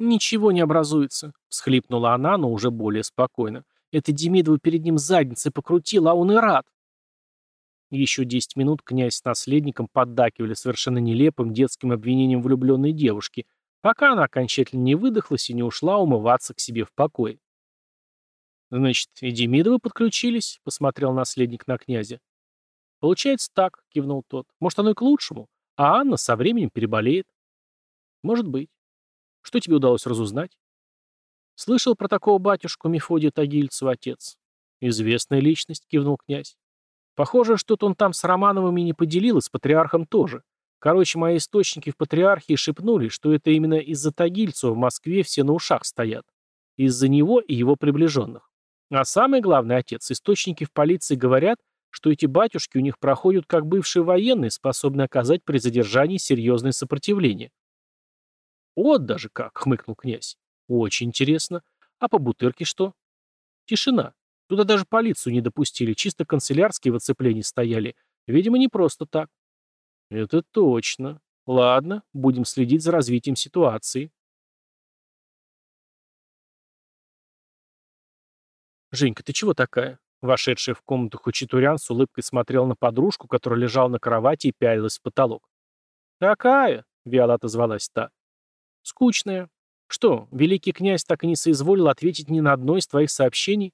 Ничего не образуется, всхлипнула она, но уже более спокойно. Это Демидова перед ним задницей покрутила, а он и рад. Еще десять минут князь с наследником поддакивали совершенно нелепым детским обвинением влюбленной девушки – пока она окончательно не выдохлась и не ушла умываться к себе в покой. «Значит, и Демидовы подключились?» — посмотрел наследник на князя. Получается так, кивнул тот. Может, оно и к лучшему. А Анна со временем переболеет. Может быть. Что тебе удалось разузнать? Слышал про такого батюшку Мефодия Тагильцева отец. Известная личность, кивнул князь. Похоже, что-то он там с Романовыми не поделил, и с патриархом тоже. Короче, мои источники в патриархии шепнули, что это именно из-за Тагильцева в Москве все на ушах стоят. Из-за него и его приближенных. А самое главное, отец, источники в полиции говорят, что эти батюшки у них проходят как бывшие военные, способные оказать при задержании серьезное сопротивление. «Вот даже как!» — хмыкнул князь. «Очень интересно. А по бутырке что?» «Тишина. Туда даже полицию не допустили, чисто канцелярские в оцеплении стояли. Видимо, не просто так». «Это точно. Ладно, будем следить за развитием ситуации». «Женька, ты чего такая?» Вошедшая в комнату Хачатурян с улыбкой смотрел на подружку, которая лежала на кровати и пялилась в потолок. «Какая?» — вяло отозвалась та. «Скучная. Что, великий князь так и не соизволил ответить ни на одно из твоих сообщений?»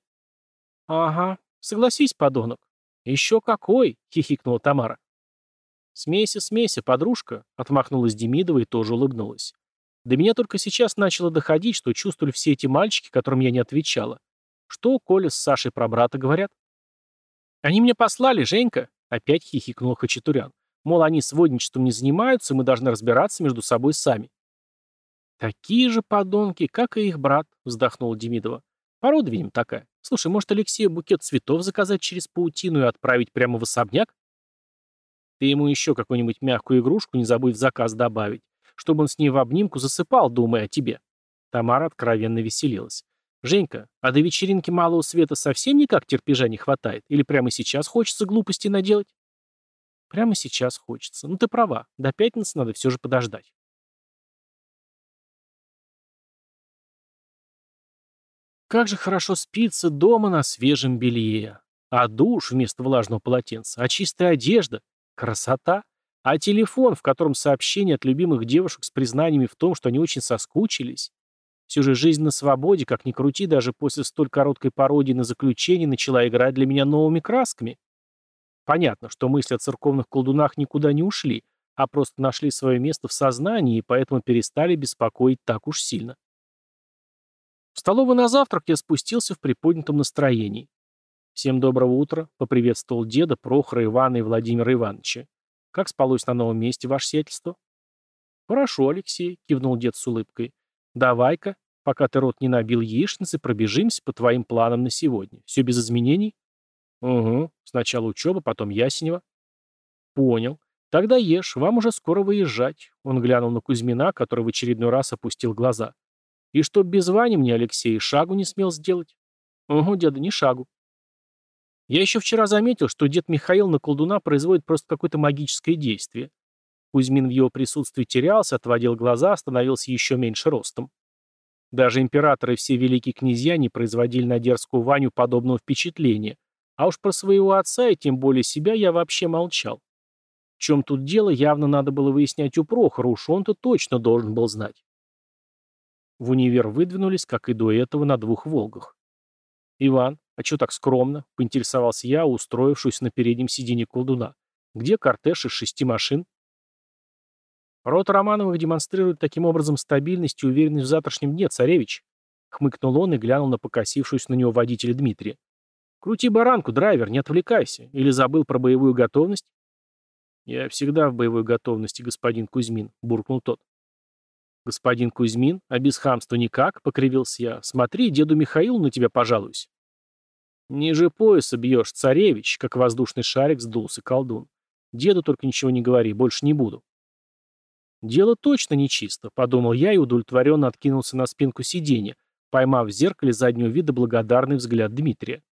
«Ага. Согласись, подонок». «Еще какой!» — хихикнула Тамара. «Смейся, смейся, подружка», — отмахнулась Демидова и тоже улыбнулась. «До меня только сейчас начало доходить, что чувствовали все эти мальчики, которым я не отвечала. Что Коля с Сашей про брата говорят? Они меня послали, Женька, опять хихикнул Хачатурян. Мол, они сводничеством не занимаются, мы должны разбираться между собой сами. Такие же подонки, как и их брат, вздохнула Демидова. Порода, видим, такая. Слушай, может, Алексею букет цветов заказать через паутину и отправить прямо в особняк? Ты ему еще какую-нибудь мягкую игрушку не забудь в заказ добавить, чтобы он с ней в обнимку засыпал, думая о тебе. Тамара откровенно веселилась. «Женька, а до вечеринки малого света совсем никак терпежа не хватает? Или прямо сейчас хочется глупости наделать?» «Прямо сейчас хочется. Ну ты права. До пятницы надо все же подождать». Как же хорошо спится дома на свежем белье. А душ вместо влажного полотенца, а чистая одежда. Красота. А телефон, в котором сообщения от любимых девушек с признаниями в том, что они очень соскучились. Все же жизнь на свободе, как ни крути, даже после столь короткой пародии на заключение начала играть для меня новыми красками. Понятно, что мысли о церковных колдунах никуда не ушли, а просто нашли свое место в сознании и поэтому перестали беспокоить так уж сильно. В столовую на завтрак я спустился в приподнятом настроении. «Всем доброго утра», — поприветствовал деда, Прохора, Ивана и Владимира Ивановича. «Как спалось на новом месте, ваше сиятельство?» «Хорошо, Алексей», — кивнул дед с улыбкой. Давай-ка, пока ты рот не набил яичницы, пробежимся по твоим планам на сегодня. Все без изменений? Угу. Сначала учеба, потом Ясенева. Понял. Тогда ешь, вам уже скоро выезжать. Он глянул на Кузьмина, который в очередной раз опустил глаза. И чтоб без Вани мне Алексей шагу не смел сделать. Угу, деда, не шагу. Я еще вчера заметил, что дед Михаил на колдуна производит просто какое-то магическое действие. Кузьмин в его присутствии терялся, отводил глаза, становился еще меньше ростом. Даже императоры и все великие князья не производили на дерзкую Ваню подобного впечатления, а уж про своего отца и тем более себя я вообще молчал. В чем тут дело, явно надо было выяснять у Прохора, уж он-то точно должен был знать. В универ выдвинулись, как и до этого, на двух «Волгах». «Иван, а что так скромно?» — поинтересовался я, устроившись на переднем сиденье колдуна. «Где кортеж из шести машин?» Рота Романовых демонстрирует таким образом стабильность и уверенность в завтрашнем дне, царевич. Хмыкнул он и глянул на покосившуюся на него водителя Дмитрия. Крути баранку, драйвер, не отвлекайся. Или забыл про боевую готовность? Я всегда в боевой готовности, господин Кузьмин, буркнул тот. Господин Кузьмин, а без хамства никак, покривился я. Смотри, деду Михаилу на тебя пожалуюсь. Ниже пояса бьешь, царевич, как воздушный шарик сдулся колдун. Деду только ничего не говори, больше не буду. «Дело точно нечисто», — подумал я и удовлетворенно откинулся на спинку сиденья, поймав в зеркале заднего вида благодарный взгляд Дмитрия.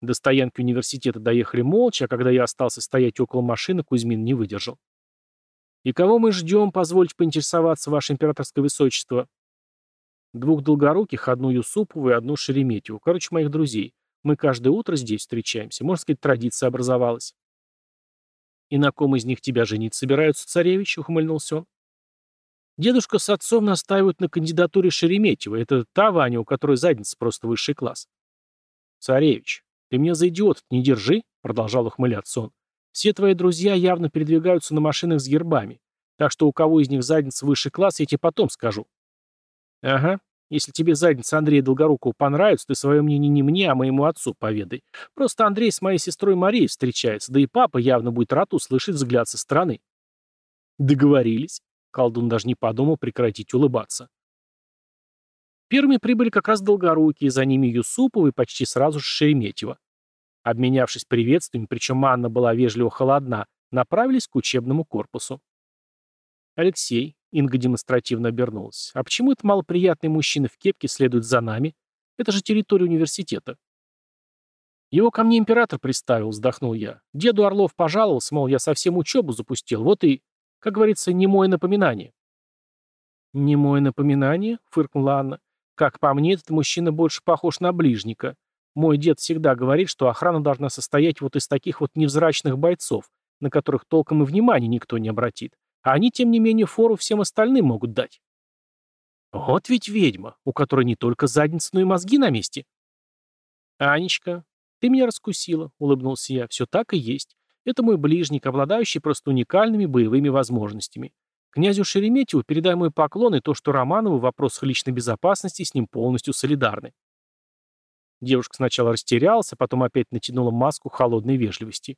До стоянки университета доехали молча, а когда я остался стоять около машины, Кузьмин не выдержал. «И кого мы ждем, позвольте поинтересоваться, ваше императорское высочество?» «Двух долгоруких, одну Юсупову и одну Шереметьеву. Короче, моих друзей. Мы каждое утро здесь встречаемся. Можно сказать, традиция образовалась». «И на ком из них тебя женить собираются, царевич?» — ухмыльнулся он. «Дедушка с отцом настаивают на кандидатуре Шереметьева. Это та Ваня, у которой задница просто высший класс». «Царевич, Ты меня за идиот не держи, продолжал ухмыляться он. Все твои друзья явно передвигаются на машинах с гербами. Так что у кого из них задница высший класс, я тебе потом скажу. Ага. Если тебе задница Андрея Долгорукова понравится, ты свое мнение не мне, а моему отцу поведай. Просто Андрей с моей сестрой Марией встречается, да и папа явно будет рад услышать взгляд со стороны. Договорились. Колдун даже не подумал прекратить улыбаться. Первыми прибыли как раз Долгорукие, за ними Юсупова и почти сразу же Шереметьево. Обменявшись приветствиями, причем Анна была вежливо холодна, направились к учебному корпусу. «Алексей», — Инга демонстративно обернулась, «а почему этот малоприятный мужчина в кепке следует за нами? Это же территория университета». «Его ко мне император приставил», — вздохнул я. «Деду Орлов пожаловался, мол, я совсем учебу запустил, вот и, как говорится, не мое напоминание». «Не мое напоминание?» — фыркнула Анна. «Как по мне, этот мужчина больше похож на ближника. Мой дед всегда говорит, что охрана должна состоять вот из таких вот невзрачных бойцов, на которых толком и внимания никто не обратит. А они, тем не менее, фору всем остальным могут дать. Вот ведь ведьма, у которой не только задница, но и мозги на месте. Анечка, ты меня раскусила, улыбнулся я. Все так и есть. Это мой ближник, обладающий просто уникальными боевыми возможностями. Князю Шереметьеву передай мой поклон и то, что Романовы в вопросах личной безопасности с ним полностью солидарны. Девушка сначала растерялась, а потом опять натянула маску холодной вежливости.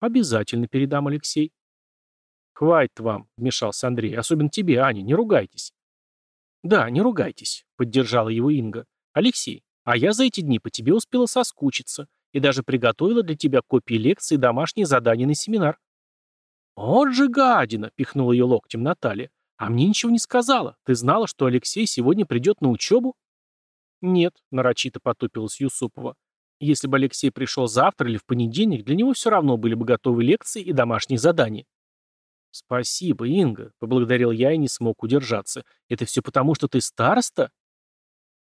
«Обязательно передам, Алексей». «Хватит вам», — вмешался Андрей. «Особенно тебе, Аня, не ругайтесь». «Да, не ругайтесь», — поддержала его Инга. «Алексей, а я за эти дни по тебе успела соскучиться и даже приготовила для тебя копии лекций и домашние задания на семинар». «Вот же гадина!» — пихнула ее локтем Наталья. «А мне ничего не сказала. Ты знала, что Алексей сегодня придет на учебу?» «Нет», — нарочито потупилась Юсупова. «Если бы Алексей пришел завтра или в понедельник, для него все равно были бы готовы лекции и домашние задания». «Спасибо, Инга», — поблагодарил я и не смог удержаться. «Это все потому, что ты староста?»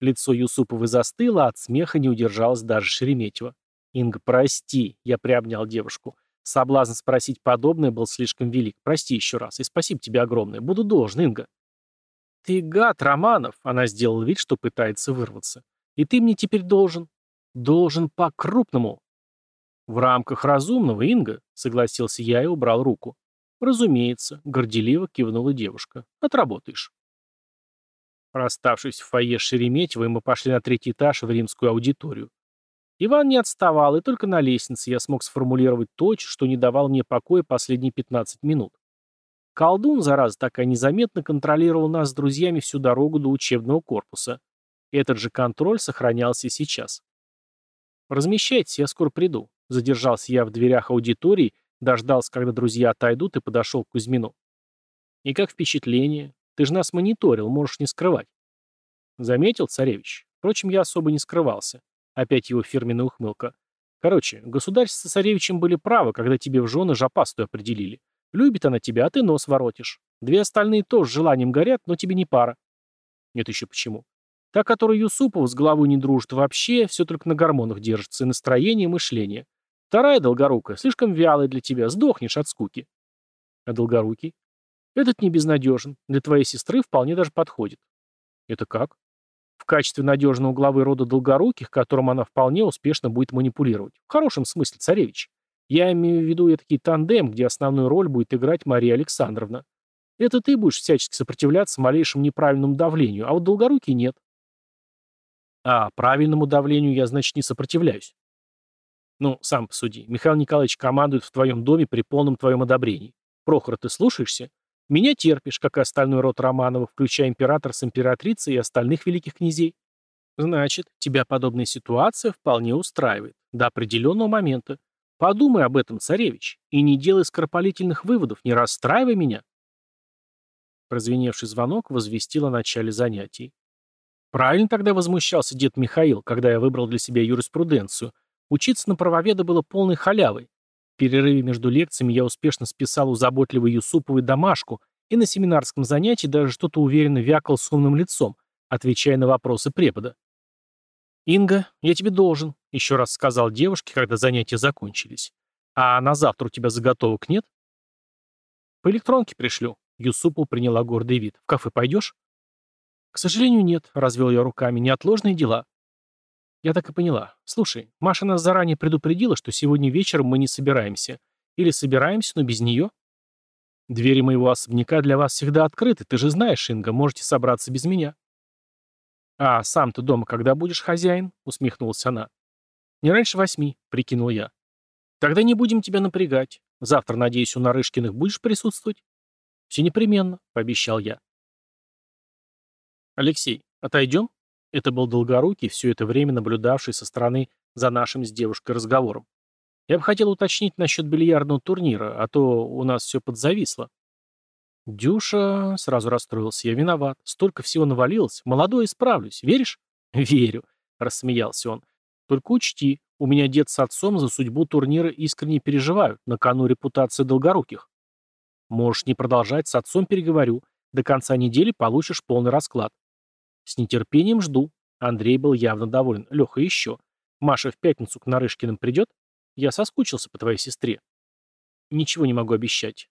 Лицо Юсуповой застыло, от смеха не удержалась даже Шереметьева. «Инга, прости», — я приобнял девушку. Соблазн спросить подобное был слишком велик. Прости еще раз, и спасибо тебе огромное. Буду должен, Инга. Ты гад, Романов, она сделала вид, что пытается вырваться. И ты мне теперь должен. Должен по-крупному. В рамках разумного, Инга, согласился я и убрал руку. «Разумеется», — горделиво кивнула девушка. «Отработаешь». Расставшись в фойе Шереметьево, мы пошли на третий этаж в римскую аудиторию. Иван не отставал, и только на лестнице я смог сформулировать то, что не давал мне покоя последние 15 минут. Колдун, зараза такая, незаметно контролировал нас с друзьями всю дорогу до учебного корпуса. Этот же контроль сохранялся и сейчас. «Размещайтесь, я скоро приду», — задержался я в дверях аудитории Дождался, когда друзья отойдут, и подошел к Кузьмину. «И как впечатление? Ты же нас мониторил, можешь не скрывать». Заметил, царевич? Впрочем, я особо не скрывался. Опять его фирменная ухмылка. Короче, государь с царевичем были правы, когда тебе в жены жопастую определили. Любит она тебя, а ты нос воротишь. Две остальные тоже желанием горят, но тебе не пара. Нет еще почему. Та, которая Юсупова с головой не дружит вообще, все только на гормонах держится, и настроение, и мышление. Вторая долгорукая, слишком вялая для тебя, сдохнешь от скуки. А долгорукий? Этот не безнадежен, для твоей сестры вполне даже подходит. Это как? В качестве надежного главы рода долгоруких, которым она вполне успешно будет манипулировать. В хорошем смысле, царевич. Я имею в виду этакий тандем, где основную роль будет играть Мария Александровна. Это ты будешь всячески сопротивляться малейшему неправильному давлению, а вот долгорукий нет. А правильному давлению я, значит, не сопротивляюсь. Ну, сам посуди. Михаил Николаевич командует в твоем доме при полном твоем одобрении. Прохор, ты слушаешься? Меня терпишь, как и остальной род Романовых, включая император с императрицей и остальных великих князей. Значит, тебя подобная ситуация вполне устраивает. До определенного момента. Подумай об этом, царевич, и не делай скоропалительных выводов, не расстраивай меня. Прозвеневший звонок возвестил о начале занятий. Правильно тогда возмущался дед Михаил, когда я выбрал для себя юриспруденцию, Учиться на правоведа было полной халявой. В перерыве между лекциями я успешно списал у заботливой Юсуповой домашку и на семинарском занятии даже что-то уверенно вякал с умным лицом, отвечая на вопросы препода. «Инга, я тебе должен», — еще раз сказал девушке, когда занятия закончились. «А на завтра у тебя заготовок нет?» «По электронке пришлю», — Юсупов приняла гордый вид. «В кафе пойдешь?» «К сожалению, нет», — развел я руками. «Неотложные дела». Я так и поняла. Слушай, Маша нас заранее предупредила, что сегодня вечером мы не собираемся. Или собираемся, но без нее? Двери моего особняка для вас всегда открыты. Ты же знаешь, Инга, можете собраться без меня. А сам ты дома когда будешь хозяин? Усмехнулась она. Не раньше восьми, прикинул я. Тогда не будем тебя напрягать. Завтра, надеюсь, у Нарышкиных будешь присутствовать? Все непременно, пообещал я. Алексей, отойдем? Это был Долгорукий, все это время наблюдавший со стороны за нашим с девушкой разговором. Я бы хотел уточнить насчет бильярдного турнира, а то у нас все подзависло. Дюша, сразу расстроился, я виноват. Столько всего навалилось. Молодой исправлюсь. Веришь? Верю, рассмеялся он. Только учти, у меня дед с отцом за судьбу турнира искренне переживают, на кону репутации долгоруких. Можешь не продолжать, с отцом переговорю. До конца недели получишь полный расклад. С нетерпением жду. Андрей был явно доволен. Леха, еще. Маша в пятницу к Нарышкиным придет? Я соскучился по твоей сестре. Ничего не могу обещать.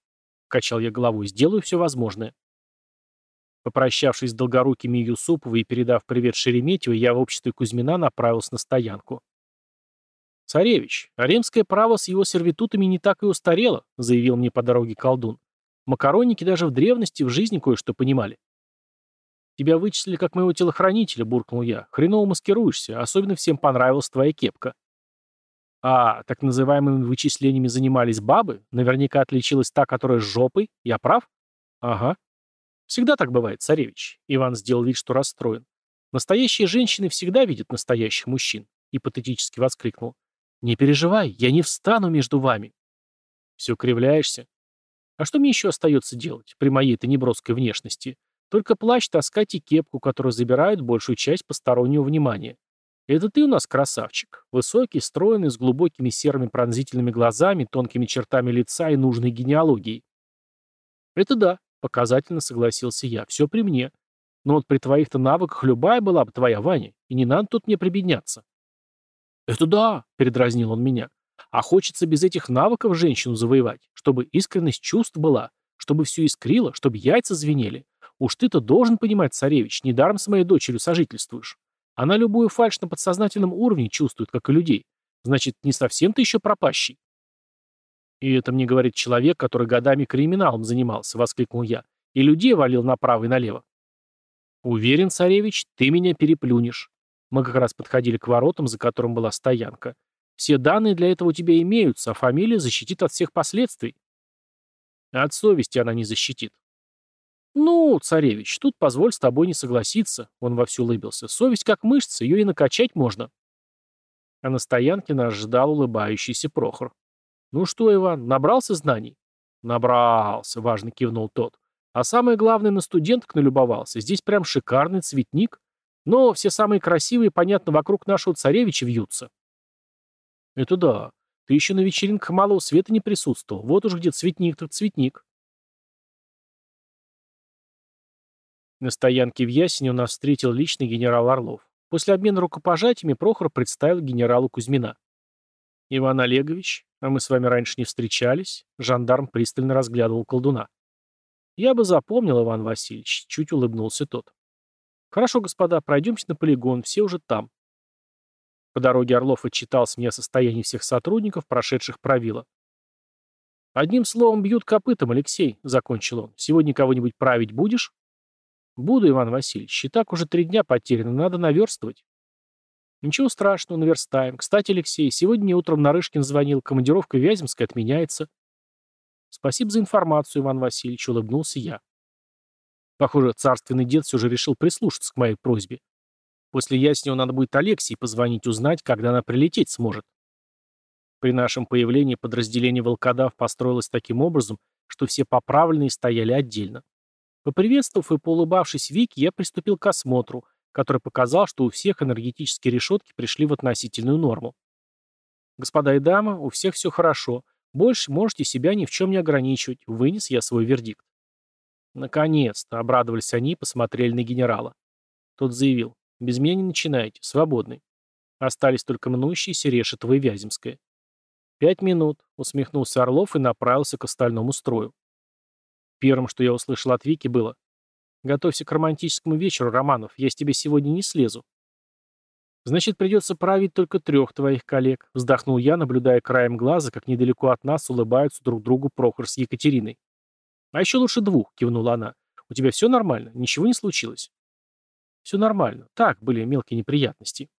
Качал я головой. Сделаю все возможное. Попрощавшись с Долгорукими и Юсуповой и передав привет Шереметьеву, я в обществе Кузьмина направился на стоянку. «Царевич, римское право с его сервитутами не так и устарело», заявил мне по дороге колдун. «Макаронники даже в древности в жизни кое-что понимали». «Тебя вычислили как моего телохранителя», — буркнул я. «Хреново маскируешься. Особенно всем понравилась твоя кепка». «А так называемыми вычислениями занимались бабы? Наверняка отличилась та, которая с жопой. Я прав?» «Ага». «Всегда так бывает, царевич». Иван сделал вид, что расстроен. «Настоящие женщины всегда видят настоящих мужчин», — ипотетически воскликнул. «Не переживай, я не встану между вами». «Все кривляешься?» «А что мне еще остается делать при моей-то неброской внешности?» Только плащ таскать и кепку, которые забирают большую часть постороннего внимания. Это ты у нас красавчик. Высокий, стройный, с глубокими серыми пронзительными глазами, тонкими чертами лица и нужной генеалогией. Это да, показательно согласился я. Все при мне. Но вот при твоих-то навыках любая была бы твоя, Ваня, и не надо тут мне прибедняться. Это да, передразнил он меня. А хочется без этих навыков женщину завоевать, чтобы искренность чувств была, чтобы все искрило, чтобы яйца звенели, Уж ты-то должен понимать, царевич, недаром с моей дочерью сожительствуешь. Она любую фальшь на подсознательном уровне чувствует, как и людей. Значит, не совсем ты еще пропащий. И это мне говорит человек, который годами криминалом занимался, воскликнул я, и людей валил направо и налево. Уверен, царевич, ты меня переплюнешь. Мы как раз подходили к воротам, за которым была стоянка. Все данные для этого у тебя имеются, а фамилия защитит от всех последствий. От совести она не защитит. «Ну, царевич, тут позволь с тобой не согласиться», — он вовсю улыбился. «Совесть как мышца, ее и накачать можно». А на стоянке нас ждал улыбающийся Прохор. «Ну что, Иван, набрался знаний?» «Набрался», — важно кивнул тот. «А самое главное, на студенток налюбовался. Здесь прям шикарный цветник. Но все самые красивые, понятно, вокруг нашего царевича вьются». «Это да. Ты еще на вечеринках малого света не присутствовал. Вот уж где цветник, так цветник». На стоянке в Ясене у нас встретил личный генерал Орлов. После обмена рукопожатиями Прохор представил генералу Кузьмина. «Иван Олегович, а мы с вами раньше не встречались?» Жандарм пристально разглядывал колдуна. «Я бы запомнил, Иван Васильевич», — чуть улыбнулся тот. «Хорошо, господа, пройдемте на полигон, все уже там». По дороге Орлов отчитался мне о состоянии всех сотрудников, прошедших правила. «Одним словом, бьют копытом, Алексей», — закончил он. «Сегодня кого-нибудь править будешь?» Буду, Иван Васильевич. И так уже три дня потеряно, надо наверстывать. Ничего страшного, наверстаем. Кстати, Алексей, сегодня утром Нарышкин звонил, командировка в Вяземской отменяется. Спасибо за информацию, Иван Васильевич, улыбнулся я. Похоже, царственный дед все же решил прислушаться к моей просьбе. После Яснего надо будет Алексей позвонить, узнать, когда она прилететь сможет. При нашем появлении подразделение волкодав построилось таким образом, что все поправленные стояли отдельно. Поприветствовав и поулыбавшись Вики, я приступил к осмотру, который показал, что у всех энергетические решетки пришли в относительную норму. Господа и дамы, у всех все хорошо. Больше можете себя ни в чем не ограничивать. Вынес я свой вердикт. Наконец-то, обрадовались они и посмотрели на генерала. Тот заявил, без меня не начинайте, свободный. Остались только мнущиеся Решетова и Вяземская. «Пять минут», — усмехнулся Орлов и направился к остальному строю. Первым, что я услышал от Вики, было «Готовься к романтическому вечеру, Романов, я с тебя сегодня не слезу». Значит, придется править только трех твоих коллег, вздохнул я, наблюдая краем глаза, как недалеко от нас улыбаются друг другу Прохор с Екатериной. А еще лучше двух, кивнула она. У тебя все нормально? Ничего не случилось? Все нормально. Так, были мелкие неприятности.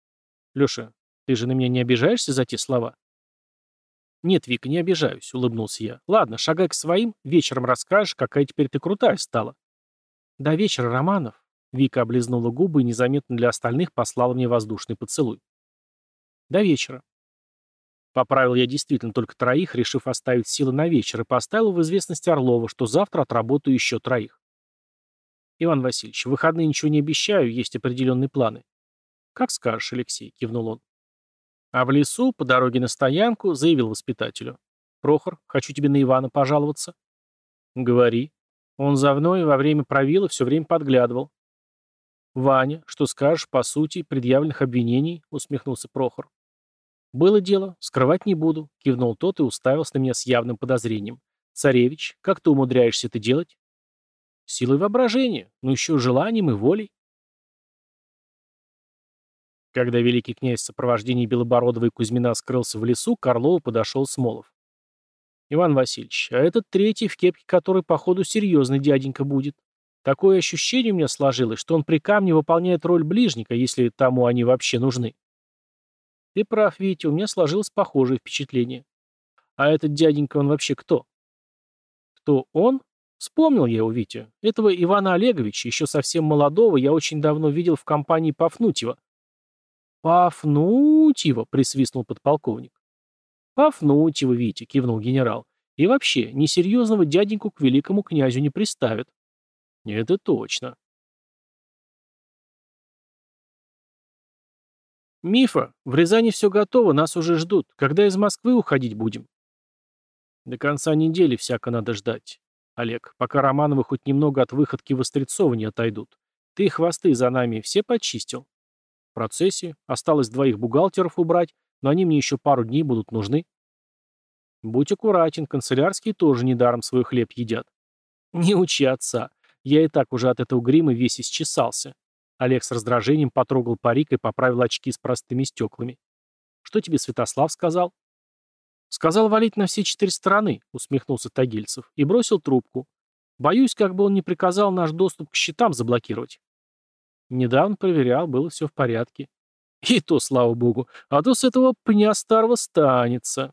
Леша, ты же на меня не обижаешься за те слова? Нет, Вика, не обижаюсь, улыбнулся я. Ладно, шагай к своим, вечером расскажешь, какая теперь ты крутая стала. До вечера, Романов. Вика облизнула губы и незаметно для остальных послала мне воздушный поцелуй. До вечера. Поправил я действительно только троих, решив оставить силы на вечер, и поставил в известность Орлова, что завтра отработаю еще троих. Иван Васильевич, в выходные ничего не обещаю, есть определенные планы. Как скажешь, Алексей, кивнул он. А в лесу, по дороге на стоянку, заявил воспитателю. Прохор, хочу тебе на Ивана пожаловаться. Говори. Он за мной во время провила все время подглядывал. «Ваня, что скажешь по сути предъявленных обвинений?» — усмехнулся Прохор. «Было дело, скрывать не буду», — кивнул тот и уставился на меня с явным подозрением. «Царевич, как ты умудряешься это делать?» «Силой воображения, но еще желанием и волей». Когда великий князь в сопровождении Белобородова и Кузьмина скрылся в лесу, к Орлову подошел Смолов. «Иван Васильевич, а этот третий, в кепке который, походу, серьезный дяденька будет. Такое ощущение у меня сложилось, что он при камне выполняет роль ближника, если тому они вообще нужны. Ты прав, Витя, у меня сложилось похожее впечатление. А этот дяденька, он вообще кто? Кто он? Вспомнил я его, Витя. Этого Ивана Олеговича, еще совсем молодого, я очень давно видел в компании Пафнутьева. Пафнутьева, присвистнул подполковник. Пафнутьева, Витя, кивнул генерал. И вообще, несерьезного дяденьку к великому князю не приставят. Это точно. Мифа, в Рязани все готово, нас уже ждут. Когда из Москвы уходить будем? До конца недели всяко надо ждать. Олег, пока Романовы хоть немного от выходки в Острецово не отойдут. Ты хвосты за нами все почистил? В процессе. Осталось двоих бухгалтеров убрать, но они мне еще пару дней будут нужны. Будь аккуратен, канцелярские тоже недаром свой хлеб едят. Не учи отца. Я и так уже от этого грима весь исчесался. Олег с раздражением потрогал парик и поправил очки с простыми стеклами. «Что тебе Святослав сказал?» «Сказал валить на все четыре стороны», — усмехнулся Тагильцев, и бросил трубку. «Боюсь, как бы он не приказал наш доступ к счетам заблокировать». Недавно проверял, было все в порядке. И то, слава богу, а то с этого пня старого станется.